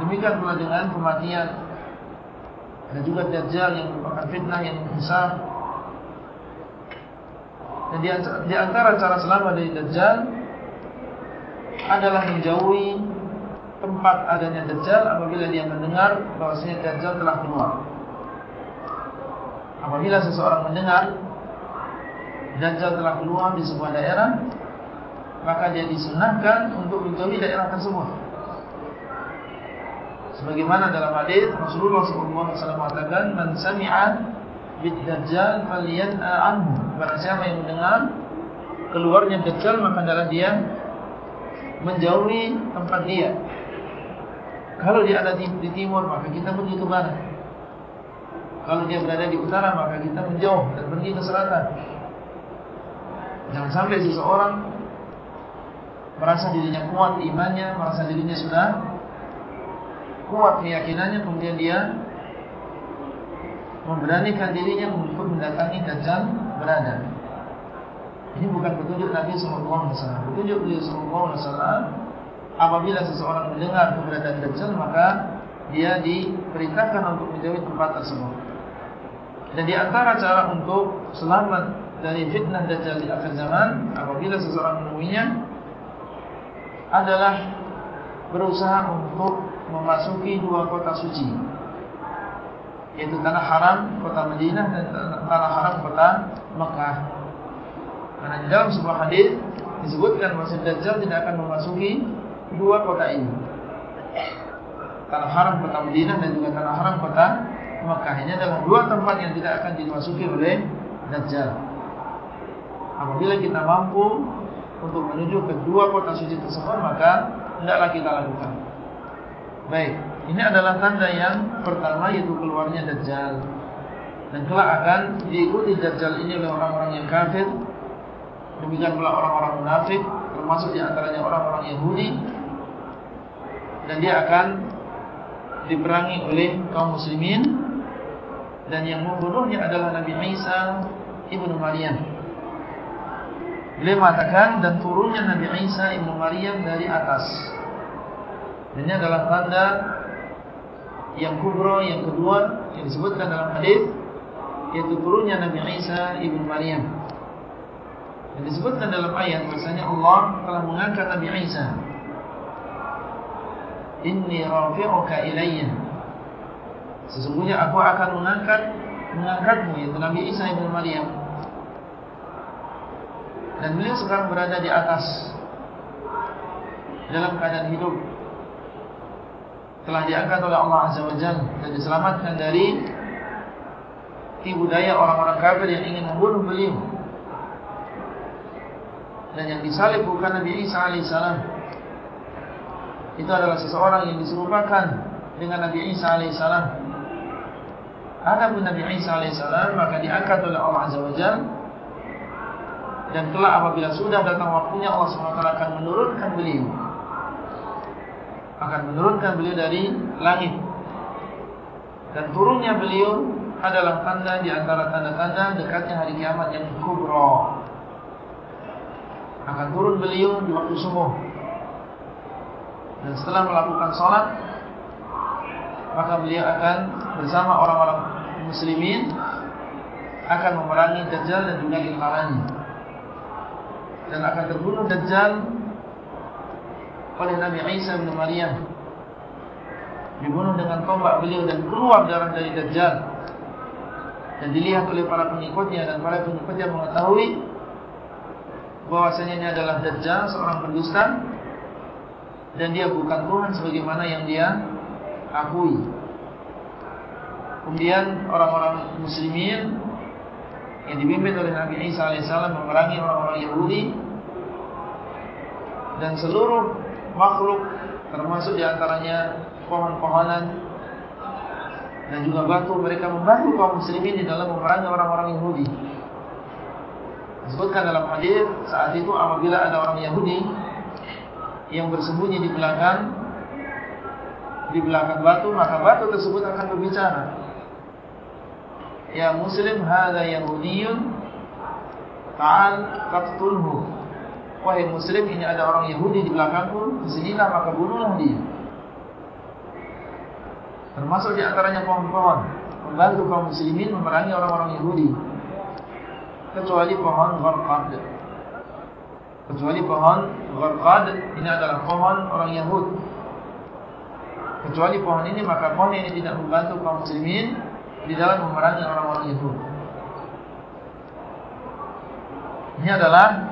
Demikian pula dengan kematian dan juga dajjal yang merupakan fitnah yang besar. Di antara cara selamat dari dajjal adalah menjauhi tempat adanya Dajjal apabila dia mendengar bahwasanya Dajjal telah keluar. Apabila seseorang mendengar Dajjal telah keluar di sebuah daerah, maka dia disunahkan untuk menjauhi daerah tersebut. Sebagaimana dalam hadis Rasulullah SAW mengatakan, "Man sami'a bid-Dajjal falyan'a anhu." Barang siapa yang mendengar keluarnya Dajjal, maka adalah dia menjauhi tempat dia. Kalau dia ada di, di timur, maka kita pergi ke barat. Kalau dia berada di utara, maka kita menjauh dan pergi ke selatan. Jangan sampai seseorang merasa dirinya kuat imannya, merasa dirinya sudah kuat keyakinannya, kemudian dia memberanikan dirinya untuk mendatangi Dajjal berada. Ini bukan petunjuk Nabi SAW. Petunjuk Nabi SAW apabila seseorang mendengar keberadaan Dajjal maka dia diperintahkan untuk menjauhi tempat tersebut. Dan di antara cara untuk selamat dari fitnah Dajjal di akhir zaman apabila seseorang menemuinya adalah berusaha untuk memasuki dua kota suci yaitu tanah haram kota Madinah dan tanah haram kota Mekah. Karena di dalam sebuah hadis disebutkan bahawa Dajjal tidak akan memasuki dua kota ini Tanah haram kota Madinah dan juga tanah haram kota Mekah Ini adalah dua tempat yang tidak akan dimasuki oleh Dajjal Apabila kita mampu untuk menuju ke dua kota suci tersebut Maka hendaklah kita lakukan. Baik, ini adalah tanda yang pertama yaitu keluarnya Dajjal. Dan kelak akan diikuti Dajjal ini oleh orang-orang yang kafir. Demikian pula orang-orang munafik, termasuk di antaranya orang-orang Yahudi. Dan dia akan diperangi oleh kaum muslimin dan yang membunuhnya adalah Nabi Isa ibnu Maryam. Beliau mengatakan dan turunnya Nabi Isa ibnu Maryam dari atas. Ini adalah tanda yang kubro yang kedua yang disebutkan dalam hadis yaitu turunnya Nabi Isa ibnu Maryam. Yang disebutkan dalam ayat bahasanya Allah telah mengangkat Nabi Isa. Inni rafi'uka ilayya. Sesungguhnya aku akan mengangkat mengangkatmu yaitu Nabi Isa ibnu Maryam. Dan beliau sekarang berada di atas dalam keadaan hidup telah diangkat oleh Allah Azza wa Jal dan diselamatkan dari tipu daya orang-orang kafir yang ingin membunuh beliau. Dan yang disalib bukan Nabi Isa AS itu adalah seseorang yang diserupakan dengan Nabi Isa AS ada pun Nabi Isa AS maka diangkat oleh Allah Azza wa Jal. Dan kelak apabila sudah datang waktunya Allah SWT akan menurunkan beliau akan menurunkan beliau dari langit. Dan turunnya beliau adalah tanda di antara tanda-tanda dekatnya hari kiamat yang kubro. Akan turun beliau di waktu subuh. Dan setelah melakukan sholat, maka beliau akan bersama orang-orang muslimin akan memerangi Dajjal dan juga intaranya. Dan akan terbunuh Dajjal oleh Nabi Isa bin Maryam. Dibunuh dengan tombak beliau dan keluar darah dari Dajjal. Dan dilihat oleh para pengikutnya dan para pengikutnya mengetahui bahwasanya ini adalah Dajjal seorang pendusta dan dia bukan Tuhan sebagaimana yang dia akui. Kemudian orang-orang muslimin yang dibimbing oleh Nabi Isa AS memerangi orang-orang Yahudi. Dan seluruh makhluk termasuk diantaranya pohon-pohonan dan juga batu mereka membantu kaum muslimin di dalam memerangi orang-orang Yahudi. Disebutkan dalam hadis saat itu apabila ada orang Yahudi yang bersembunyi di belakang di belakang batu maka batu tersebut akan berbicara. Ya Muslim, hada Yahudiyun, ta'al qatulhu. Wahai muslim ini ada orang Yahudi di belakangku Disinilah maka bunuhlah dia. Termasuk di antaranya pohon-pohon. Membantu kaum muslimin memerangi orang-orang Yahudi. Kecuali pohon Gharqad. Kecuali pohon Gharqad Ini adalah pohon orang Yahud. Kecuali pohon ini maka pohon ini tidak membantu kaum muslimin Di dalam memerangi orang-orang Yahud. Ini adalah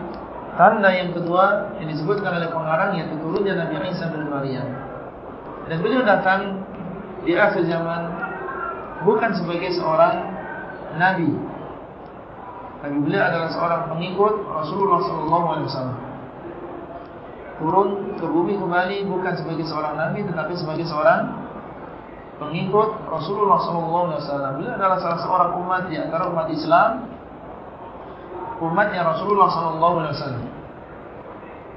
Tanda yang kedua yang disebutkan oleh pengarang yaitu turunnya Nabi Isa bin Maryam. Dan beliau datang di akhir zaman bukan sebagai seorang nabi. Tapi beliau adalah seorang pengikut Rasulullah SAW. Turun ke bumi kembali bukan sebagai seorang nabi tetapi sebagai seorang pengikut Rasulullah SAW. Beliau adalah salah seorang umat di antara umat Islam umatnya Rasulullah SAW.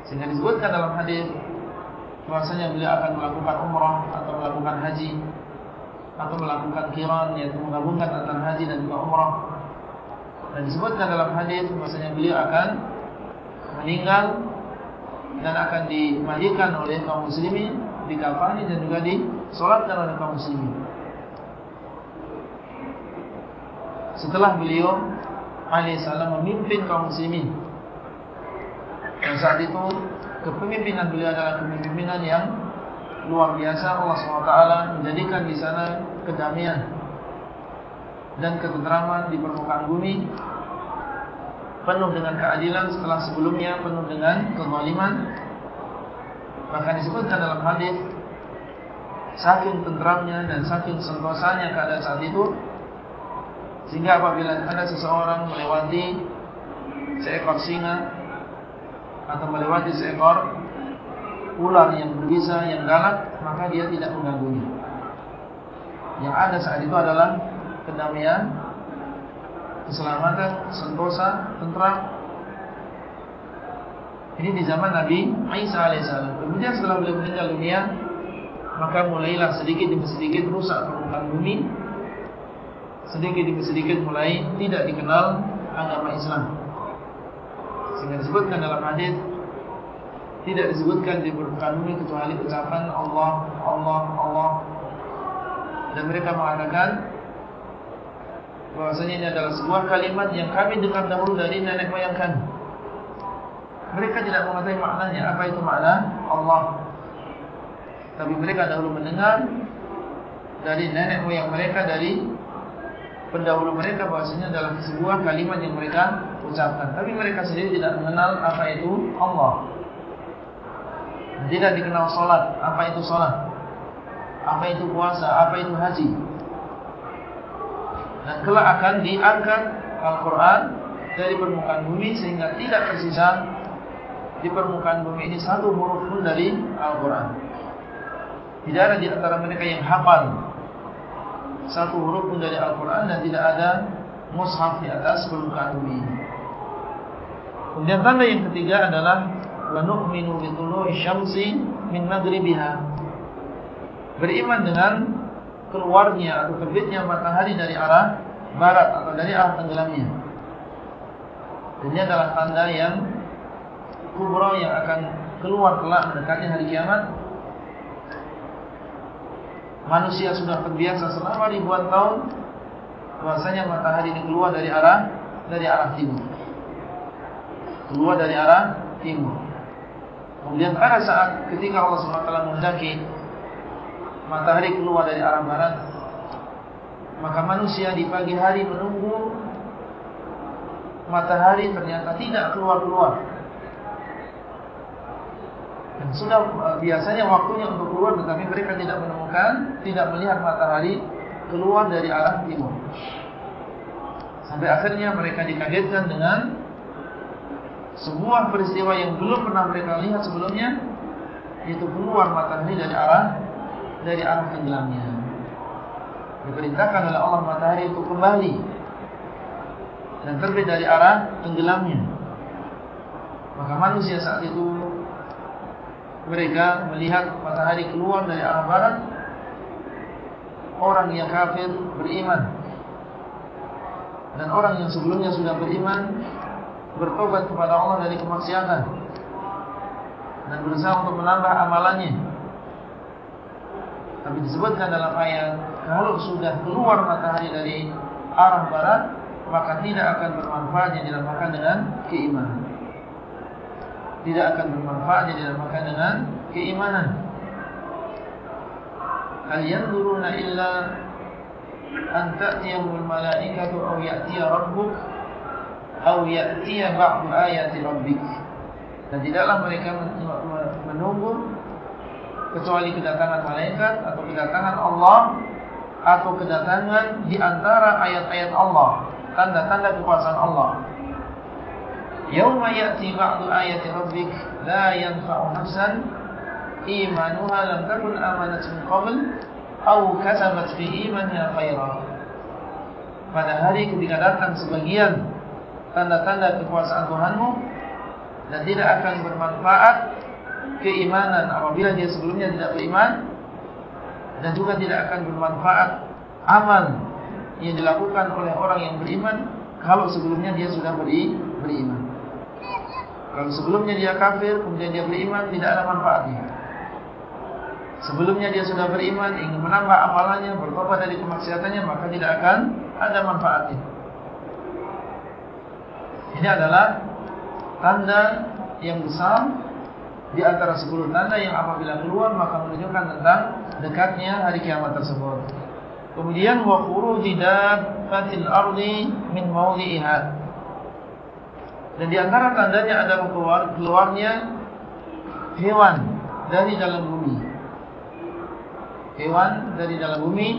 Sehingga disebutkan dalam hadis bahwasanya beliau akan melakukan umrah atau melakukan haji atau melakukan kiran yaitu menggabungkan antara haji dan juga umrah. Dan disebutkan dalam hadis bahwasanya beliau akan meninggal dan akan dimandikan oleh kaum muslimin, dikafani dan juga disolatkan oleh kaum muslimin. Setelah beliau alaihissalam memimpin kaum muslimin. Dan saat itu kepemimpinan beliau adalah kepemimpinan yang luar biasa. Allah SWT menjadikan di sana kedamaian dan ketentraman di permukaan bumi penuh dengan keadilan setelah sebelumnya penuh dengan kezaliman. Bahkan disebutkan dalam hadis saking tentramnya dan saking sentosanya keadaan saat itu Sehingga apabila ada seseorang melewati seekor singa atau melewati seekor ular yang berbisa, yang galak, maka dia tidak mengganggunya. Yang ada saat itu adalah kedamaian, keselamatan, sentosa, tentram. Ini di zaman Nabi Isa AS. Kemudian setelah beliau meninggal dunia, maka mulailah sedikit demi sedikit rusak permukaan bumi. Sedikit demi sedikit mulai tidak dikenal agama Islam. Sehingga disebutkan dalam hadis tidak disebutkan di bumi kecuali ucapan Allah, Allah, Allah. Dan mereka mengatakan bahwasanya ini adalah sebuah kalimat yang kami dengar dahulu dari nenek moyang kami. Mereka tidak mengetahui maknanya, apa itu makna Allah. Tapi mereka dahulu mendengar dari nenek moyang mereka, dari pendahulu mereka bahwasanya adalah sebuah kalimat yang mereka ucapkan. Tapi mereka sendiri tidak mengenal apa itu Allah. Tidak dikenal solat. Apa itu solat? Apa itu puasa? Apa itu haji? Dan kelak akan diangkat Al-Quran dari permukaan bumi sehingga tidak tersisa di permukaan bumi ini satu huruf pun dari Al-Quran. Tidak ada di antara mereka yang hafal satu huruf pun dari Al-Quran dan tidak ada mushaf di atas bumi ini. Kemudian tanda yang ketiga adalah bi tulu'i syamsi min maghribiha. Beriman dengan keluarnya atau terbitnya matahari dari arah barat atau dari arah tenggelamnya. Ini adalah tanda yang kubra yang akan keluar kelak mendekati hari kiamat. Manusia sudah terbiasa selama ribuan tahun bahasanya matahari ini keluar dari arah dari arah timur. Keluar dari arah timur. Kemudian pada saat ketika Allah SWT menghendaki matahari keluar dari arah barat, maka manusia di pagi hari menunggu matahari ternyata tidak keluar-keluar. Dan sudah eh, biasanya waktunya untuk keluar, tetapi mereka tidak menemukan, tidak melihat matahari keluar dari arah timur. Sampai akhirnya mereka dikagetkan dengan sebuah peristiwa yang belum pernah mereka lihat sebelumnya itu keluar matahari dari arah dari arah tenggelamnya diperintahkan oleh Allah matahari itu kembali dan terbit dari arah tenggelamnya maka manusia saat itu mereka melihat matahari keluar dari arah barat orang yang kafir beriman dan orang yang sebelumnya sudah beriman bertobat kepada Allah dari kemaksiatan dan berusaha untuk menambah amalannya. Tapi disebutkan dalam ayat kalau sudah keluar matahari dari arah barat maka tidak akan bermanfaat yang dinamakan dengan keimanan. Tidak akan bermanfaat yang dinamakan dengan keimanan. Hal yanzuruna illa an ta'tiyahul malaikatu aw ya'tiya rabbuka au ya'tiya ba'du ayati rabbik dan tidaklah mereka menunggu kecuali kedatangan malaikat atau kedatangan Allah atau kedatangan di antara ayat-ayat Allah tanda-tanda kekuasaan Allah yauma ya'ti ba'du ayati rabbik la yanfa'u nafsan imanuha lam takun amanat min qabl aw kasabat fi imanha khairan pada hari ketika datang sebagian tanda-tanda kekuasaan Tuhanmu dan tidak akan bermanfaat keimanan apabila dia sebelumnya tidak beriman dan juga tidak akan bermanfaat amal yang dilakukan oleh orang yang beriman kalau sebelumnya dia sudah beri, beriman. Kalau sebelumnya dia kafir kemudian dia beriman tidak ada manfaatnya. Sebelumnya dia sudah beriman ingin menambah amalannya bertobat dari kemaksiatannya maka tidak akan ada manfaatnya. Ini adalah tanda yang besar di antara sepuluh tanda yang apabila keluar maka menunjukkan tentang dekatnya hari kiamat tersebut. Kemudian wa khuruji dabbatil ardi min mawdi'iha. Dan di antara tandanya adalah keluar keluarnya hewan dari dalam bumi. Hewan dari dalam bumi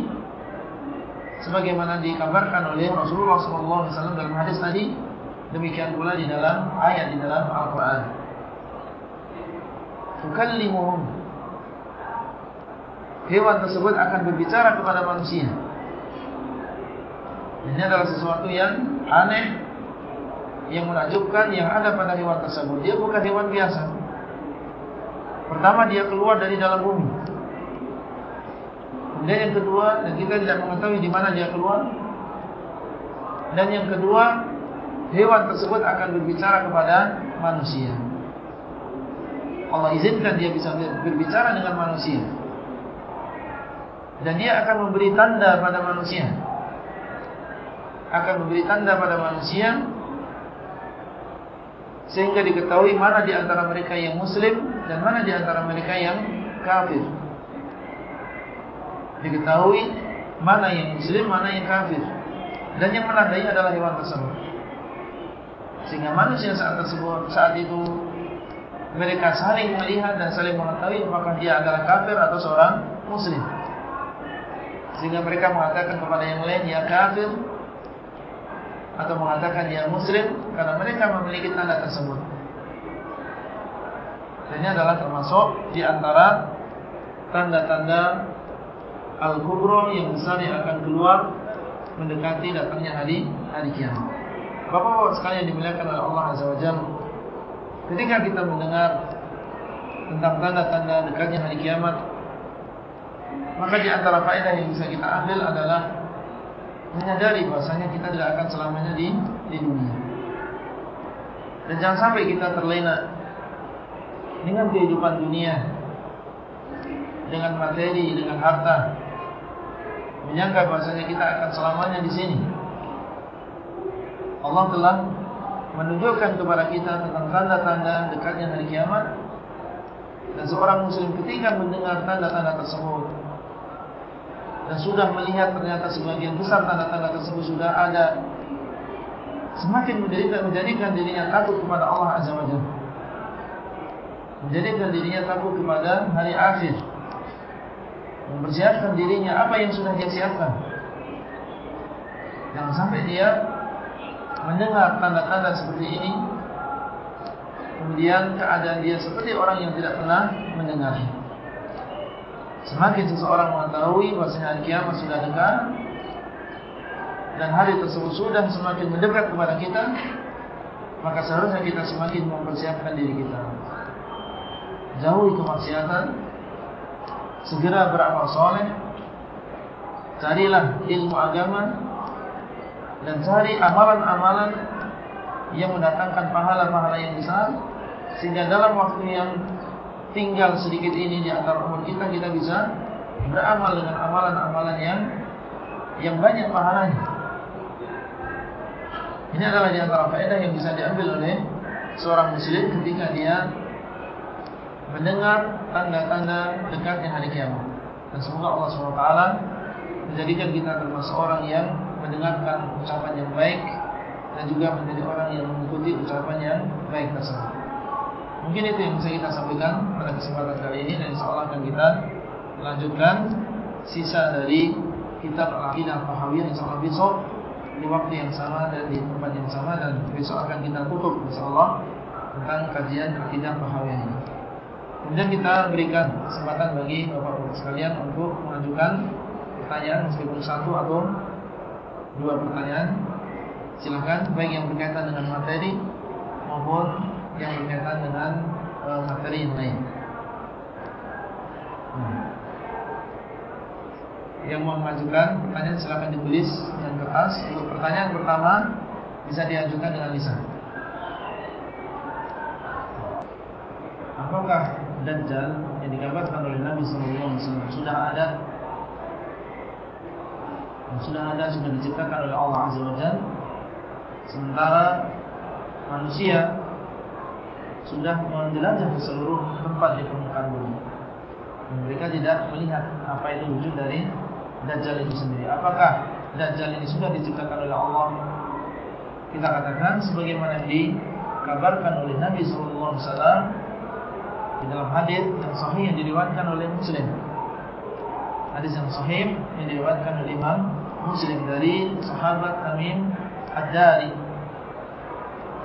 sebagaimana dikabarkan oleh Rasulullah SAW dalam hadis tadi Demikian pula di dalam ayat di dalam Al-Quran. tukallimuhum. Hewan tersebut akan berbicara kepada manusia. Ini adalah sesuatu yang aneh, yang menakjubkan yang ada pada hewan tersebut. Dia bukan hewan biasa. Pertama dia keluar dari dalam bumi. Kemudian yang kedua, dan kita tidak mengetahui di mana dia keluar. Dan yang kedua, hewan tersebut akan berbicara kepada manusia. Allah izinkan dia bisa berbicara dengan manusia. Dan dia akan memberi tanda pada manusia. Akan memberi tanda pada manusia. Sehingga diketahui mana di antara mereka yang muslim dan mana di antara mereka yang kafir. Diketahui mana yang muslim, mana yang kafir. Dan yang menandai adalah hewan tersebut. Sehingga manusia saat tersebut saat itu mereka saling melihat dan saling mengetahui apakah dia adalah kafir atau seorang muslim. Sehingga mereka mengatakan kepada yang lain dia kafir atau mengatakan dia muslim karena mereka memiliki tanda tersebut. Dan ini adalah termasuk di antara tanda-tanda al-kubra yang besar yang akan keluar mendekati datangnya hari hari kiamat. Bapak-bapak sekalian dimuliakan oleh Allah Azza wa Jalla. Ketika kita mendengar tentang tanda-tanda dekatnya hari kiamat, maka di antara faedah yang bisa kita ambil adalah menyadari bahasanya kita tidak akan selamanya di, di dunia. Dan jangan sampai kita terlena dengan kehidupan dunia, dengan materi, dengan harta, menyangka bahasanya kita akan selamanya di sini. Allah telah menunjukkan kepada kita tentang tanda-tanda dekatnya hari kiamat dan seorang muslim ketika mendengar tanda-tanda tersebut dan sudah melihat ternyata sebagian besar tanda-tanda tersebut sudah ada semakin menjadikan, menjadikan dirinya takut kepada Allah Azza wa Jalla. Menjadikan dirinya takut kepada hari akhir. Mempersiapkan dirinya apa yang sudah dia siapkan. Jangan sampai dia mendengar tanda-tanda seperti ini kemudian keadaan dia seperti orang yang tidak pernah mendengar semakin seseorang mengetahui bahawa hari kiamat sudah dekat dan hari tersebut sudah semakin mendekat kepada kita maka seharusnya kita semakin mempersiapkan diri kita. Jauhi kemaksiatan segera beramal soleh carilah ilmu agama dan cari amalan-amalan yang mendatangkan pahala-pahala yang besar sehingga dalam waktu yang tinggal sedikit ini di antara umur kita kita bisa beramal dengan amalan-amalan yang yang banyak pahalanya. Ini adalah di antara faedah yang bisa diambil oleh seorang muslim ketika dia mendengar tanda-tanda dekatnya hari kiamat. Dan semoga Allah SWT menjadikan kita termasuk orang yang mendengarkan ucapan yang baik dan juga menjadi orang yang mengikuti ucapan yang baik tersebut. Mungkin itu yang bisa kita sampaikan pada kesempatan kali ini dan insyaallah akan kita lanjutkan sisa dari kitab Al-Aqidah Tahawiyah insyaallah besok di waktu yang sama dan di tempat yang sama dan besok akan kita tutup insyaallah tentang kajian Aqidah Tahawiyah ini. Kemudian kita berikan kesempatan bagi Bapak-bapak sekalian untuk mengajukan pertanyaan meskipun satu atau dua pertanyaan silakan baik yang berkaitan dengan materi maupun yang berkaitan dengan uh, materi yang lain. Hmm. yang mau mengajukan pertanyaan silakan ditulis dengan kertas untuk pertanyaan pertama bisa diajukan dengan lisan. Apakah Dajjal yang dikabarkan oleh Nabi SAW sudah ada? Sudah ada sudah diciptakan oleh Allah Azza wa Jalla. Sementara manusia sudah menjelajah ke seluruh tempat di permukaan bumi. Mereka tidak melihat apa itu wujud dari Dajjal itu sendiri. Apakah Dajjal ini sudah diciptakan oleh Allah? Kita katakan sebagaimana dikabarkan oleh Nabi SAW di dalam hadis yang sahih yang diriwayatkan oleh Muslim. Hadis yang sahih yang diriwayatkan oleh Imam Muslim dari sahabat Tamim Ad-Dari.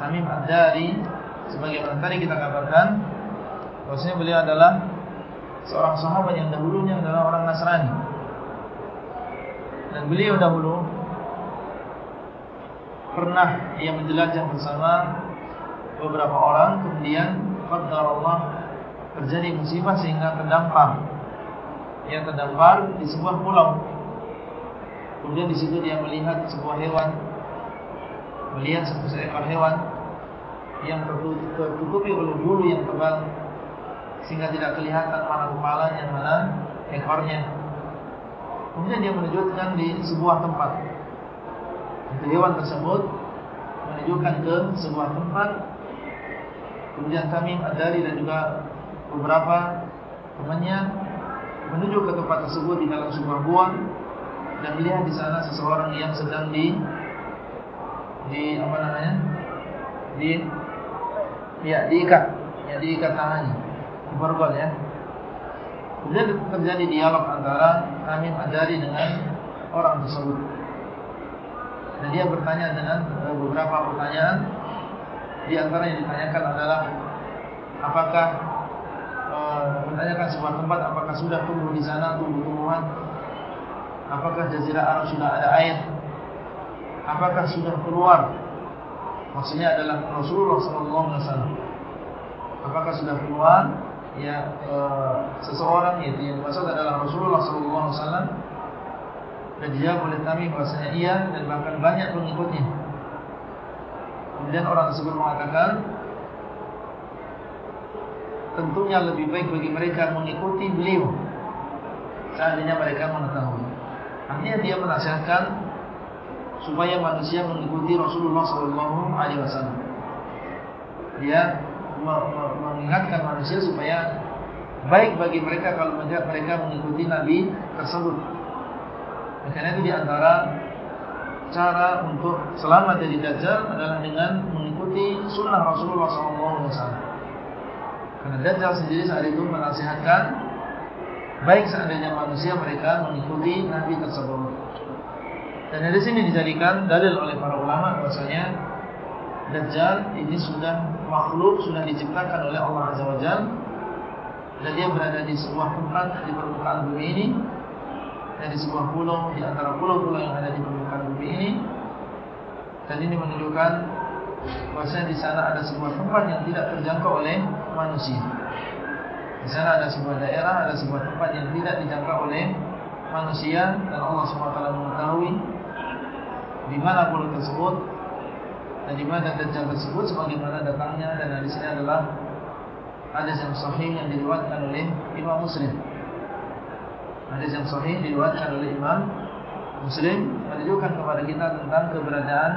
Tamim Ad-Dari sebagaimana tadi kita kabarkan Maksudnya beliau adalah seorang sahabat yang dahulunya adalah orang Nasrani. Dan beliau dahulu pernah ia menjelajah bersama beberapa orang kemudian qadar Allah terjadi musibah sehingga terdampar. Ia terdampar di sebuah pulau. Kemudian di situ dia melihat sebuah hewan melihat seekor hewan yang tertutupi oleh bulu yang tebal sehingga tidak kelihatan mana kepalanya mana ekornya. Kemudian dia menunjukkan di sebuah tempat. Hewan tersebut menunjukkan ke sebuah tempat. Kemudian kami Adari dan juga beberapa temannya menuju ke tempat tersebut di dalam sebuah gua dan melihat di sana seseorang yang sedang di di apa namanya di ya diikat ya diikat tangannya bergol ya. Kemudian terjadi dialog antara kami Adari dengan orang tersebut. Dan dia bertanya dengan eh, beberapa pertanyaan. Di antara yang ditanyakan adalah apakah uh, bertanyakan sebuah tempat apakah sudah tumbuh di sana tumbuh-tumbuhan? Apakah jazirah Arab sudah ada air? Apakah sudah keluar? Maksudnya adalah Rasulullah SAW. Apakah sudah keluar ya e, seseorang yaitu yang dimaksud adalah Rasulullah SAW dan dia boleh kami bahasanya iya dan bahkan banyak pengikutnya. Kemudian orang tersebut mengatakan tentunya lebih baik bagi mereka mengikuti beliau seandainya mereka mengetahui. Artinya dia menasihatkan supaya manusia mengikuti Rasulullah SAW. Dia mengingatkan manusia supaya baik bagi mereka kalau mereka mengikuti Nabi tersebut. Karena itu diantara cara untuk selamat dari Dajjal adalah dengan mengikuti sunnah Rasulullah SAW. Karena Dajjal sendiri saat itu menasihatkan baik seandainya manusia mereka mengikuti Nabi tersebut. Dan dari sini dijadikan dalil oleh para ulama bahasanya Dajjal ini sudah makhluk, sudah diciptakan oleh Allah Azza wa Jal. Dan dia berada di sebuah tempat di permukaan bumi ini. Dan di sebuah pulau, di antara pulau-pulau yang ada di permukaan bumi ini. Dan ini menunjukkan Bahasanya di sana ada sebuah tempat yang tidak terjangkau oleh manusia. Di sana ada sebuah daerah, ada sebuah tempat yang tidak dijangkau oleh manusia. Dan Allah SWT mengetahui Di mana pulau tersebut dan di mana dajjal tersebut sebagaimana datangnya dan hadis ini adalah hadis yang sahih yang diriwayatkan oleh Imam Muslim. Hadis yang sahih diriwayatkan oleh Imam Muslim menunjukkan kepada kita tentang keberadaan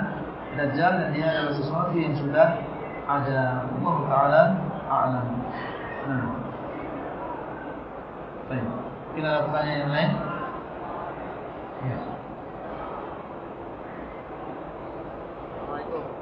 dajjal dan dia adalah sesuatu yang sudah ada Allah Taala a'lam. Nah. Baik. Kita ada pertanyaan yang lain? Ya. Assalamualaikum. Setelah kita sudah sholat hmm. matahari belum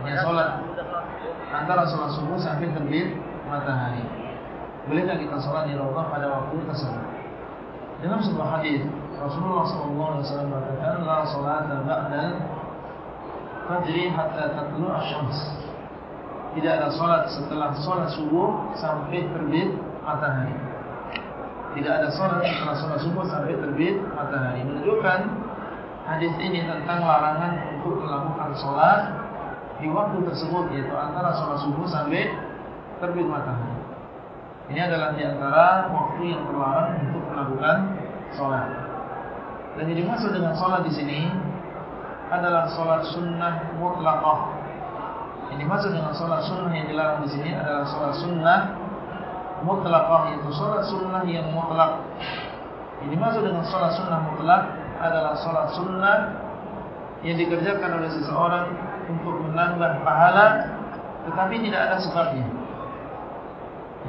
Ya sholat antara sholat subuh sampai terbit matahari. Bolehkah kita sholat di Raudhah pada waktu tersebut? Dalam sebuah hadis Rasulullah SAW mengatakan la sholat ba'da fajri hatta tatlu asyams. Tidak ada sholat setelah sholat subuh sampai terbit matahari. Tidak ada sholat setelah sholat subuh sampai terbit matahari. Menunjukkan hadis ini tentang larangan untuk melakukan sholat di waktu tersebut yaitu antara sholat subuh sampai terbit matahari. Ini adalah di antara waktu yang terlarang untuk melakukan sholat. Dan yang dimaksud dengan sholat di sini adalah sholat sunnah mutlaqah. Yang dimaksud dengan sholat sunnah yang dilarang di sini adalah sholat sunnah mutlaqah yaitu sholat sunnah yang mutlak. Yang dimaksud dengan sholat sunnah mutlak adalah sholat sunnah yang dikerjakan oleh seseorang untuk menambah pahala tetapi tidak ada sebabnya.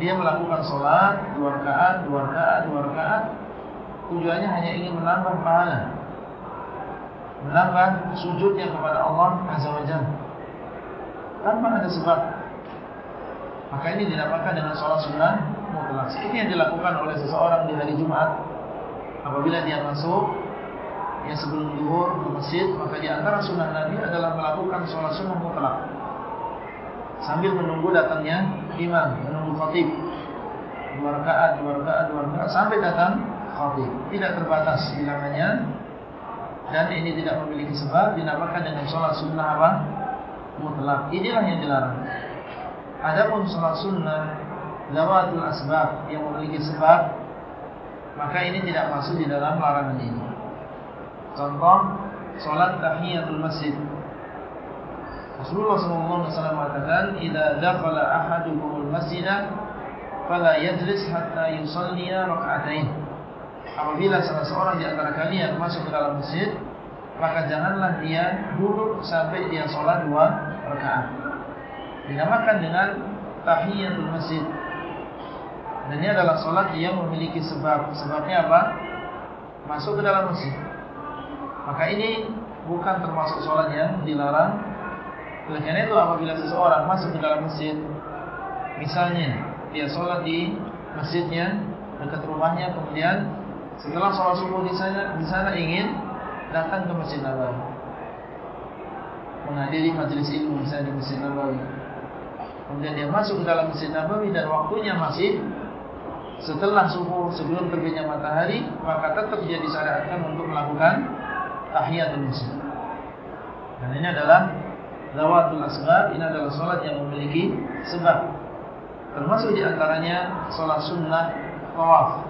dia melakukan sholat dua rakaat, dua rakaat, dua rakaat, tujuannya hanya ingin menambah pahala, menambah sujudnya kepada Allah Azza Wajalla, tanpa ada sebab. Maka ini dinamakan dengan sholat sunnah mutlak. Ini yang dilakukan oleh seseorang di hari Jumat, apabila dia masuk, yang sebelum duhur ke masjid, maka di antara sunnah Nabi adalah melakukan sholat sunnah mutlak sambil menunggu datangnya imam, menunggu khatib. Dua rakaat, dua rakaat, dua rakaat sampai datang khatib. Tidak terbatas bilangannya dan ini tidak memiliki sebab dinamakan dengan sholat sunnah apa? Mutlak. Inilah yang dilarang. Adapun sholat sunnah zawatul asbab yang memiliki sebab maka ini tidak masuk di dalam larangan ini. Contoh sholat tahiyatul masjid Rasulullah SAW mengatakan, "Idza dakhala ahadukumul masjidah, fala yajlis hatta yusalliya rak'atain." Apabila salah seorang di antara kalian masuk ke dalam masjid, maka janganlah dia duduk sampai dia sholat dua rakaat. Dinamakan dengan tahiyatul masjid. Dan ini adalah sholat yang memiliki sebab. Sebabnya apa? Masuk ke dalam masjid. Maka ini bukan termasuk sholat yang dilarang. Oleh karena itu apabila seseorang masuk ke dalam masjid Misalnya dia sholat di masjidnya dekat rumahnya Kemudian setelah sholat subuh di sana, di sana ingin datang ke Masjid Nabawi. Menghadiri majlis ilmu misalnya di Masjid Nabawi. Kemudian dia masuk ke dalam Masjid Nabawi dan waktunya masih Setelah subuh sebelum terbitnya matahari Maka tetap dia disarankan untuk melakukan tahiyatul masjid. Dan ini adalah Zawatul asbab ini adalah solat yang memiliki sebab. Termasuk di antaranya solat sunnah tawaf.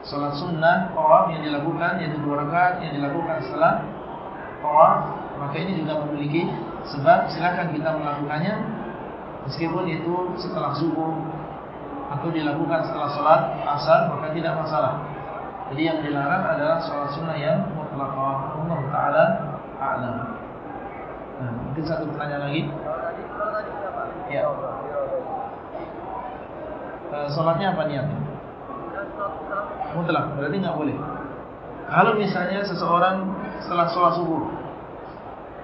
Solat sunnah tawaf yang dilakukan Yaitu dua rakaat yang dilakukan setelah tawaf Maka ini juga memiliki sebab. Silakan kita melakukannya Meskipun itu setelah subuh Atau dilakukan setelah solat asar Maka tidak masalah. Jadi yang dilarang adalah solat sunnah yang mutlaqah Allah Ta'ala A'lam Nah, mungkin satu pertanyaan lagi. Ya. Uh, Solatnya apa niatnya? Mutlak, berarti nggak boleh. Kalau misalnya seseorang setelah sholat subuh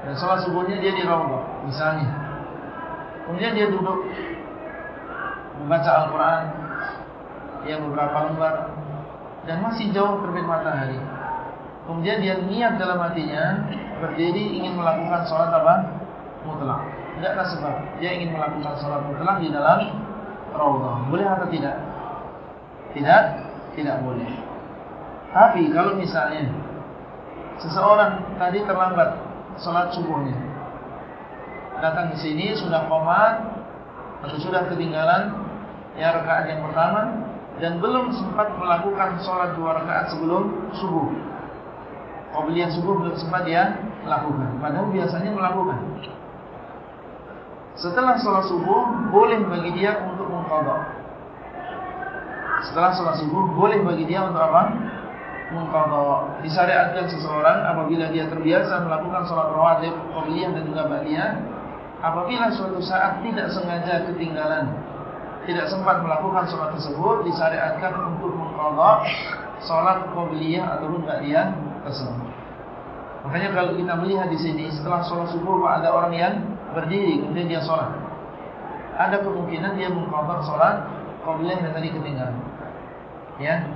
dan sholat subuhnya dia di rawbah, misalnya, kemudian dia duduk membaca Al-Quran, yang beberapa lembar dan masih jauh terbit matahari. Kemudian dia niat dalam hatinya berdiri ingin melakukan sholat apa? Mutlak. Tidak ada sebab. Dia ingin melakukan sholat mutlak di dalam rawdah. Boleh atau tidak? Tidak? Tidak boleh. Tapi kalau misalnya seseorang tadi terlambat sholat subuhnya, datang ke sini sudah komat atau sudah ketinggalan ya rakaat yang pertama dan belum sempat melakukan sholat dua rakaat sebelum subuh. Qabliyah subuh belum sempat dia lakukan. Padahal biasanya melakukan. Setelah sholat subuh, boleh bagi dia untuk mengkodok. Setelah sholat subuh, boleh bagi dia untuk apa? Mengkodok. Disyariatkan seseorang apabila dia terbiasa melakukan sholat rawatib, qabliyah dan juga ba'liyah. Apabila suatu saat tidak sengaja ketinggalan, tidak sempat melakukan sholat tersebut, disyariatkan untuk mengkodok sholat qabliyah ataupun ba'liyah tersebut. Makanya kalau kita melihat di sini setelah sholat subuh ada orang yang berdiri kemudian dia sholat. Ada kemungkinan dia mengkotor sholat qabliyah yang tadi ketinggalan. Ya.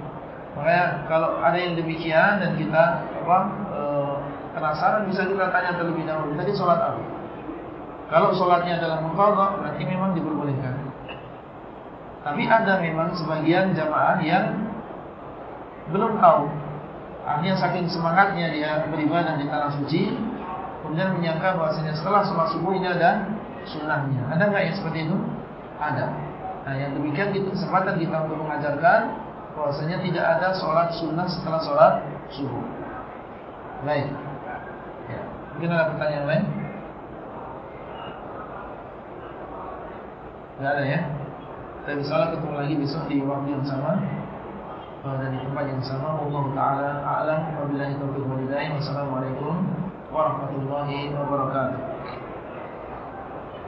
Makanya kalau ada yang demikian dan kita apa e, penasaran bisa kita tanya terlebih dahulu tadi sholat apa? Kalau sholatnya adalah mengkotor berarti memang diperbolehkan. Tapi ada memang sebagian jamaah yang belum tahu Artinya saking semangatnya dia beribadah di tanah suci Kemudian menyangka bahasanya setelah sholat subuh ini ada sunnahnya Ada enggak yang seperti itu? Ada Nah yang demikian itu kesempatan kita untuk mengajarkan bahasanya tidak ada sholat sunnah setelah sholat subuh Baik ya. Mungkin ada pertanyaan lain? Tidak ada ya? Tapi insyaAllah ketemu lagi besok di waktu yang sama di tempat yang sama Allah Ta'ala a'lam. Wabillahi taufiq wa hidayah wassalamualaikum warahmatullahi wabarakatuh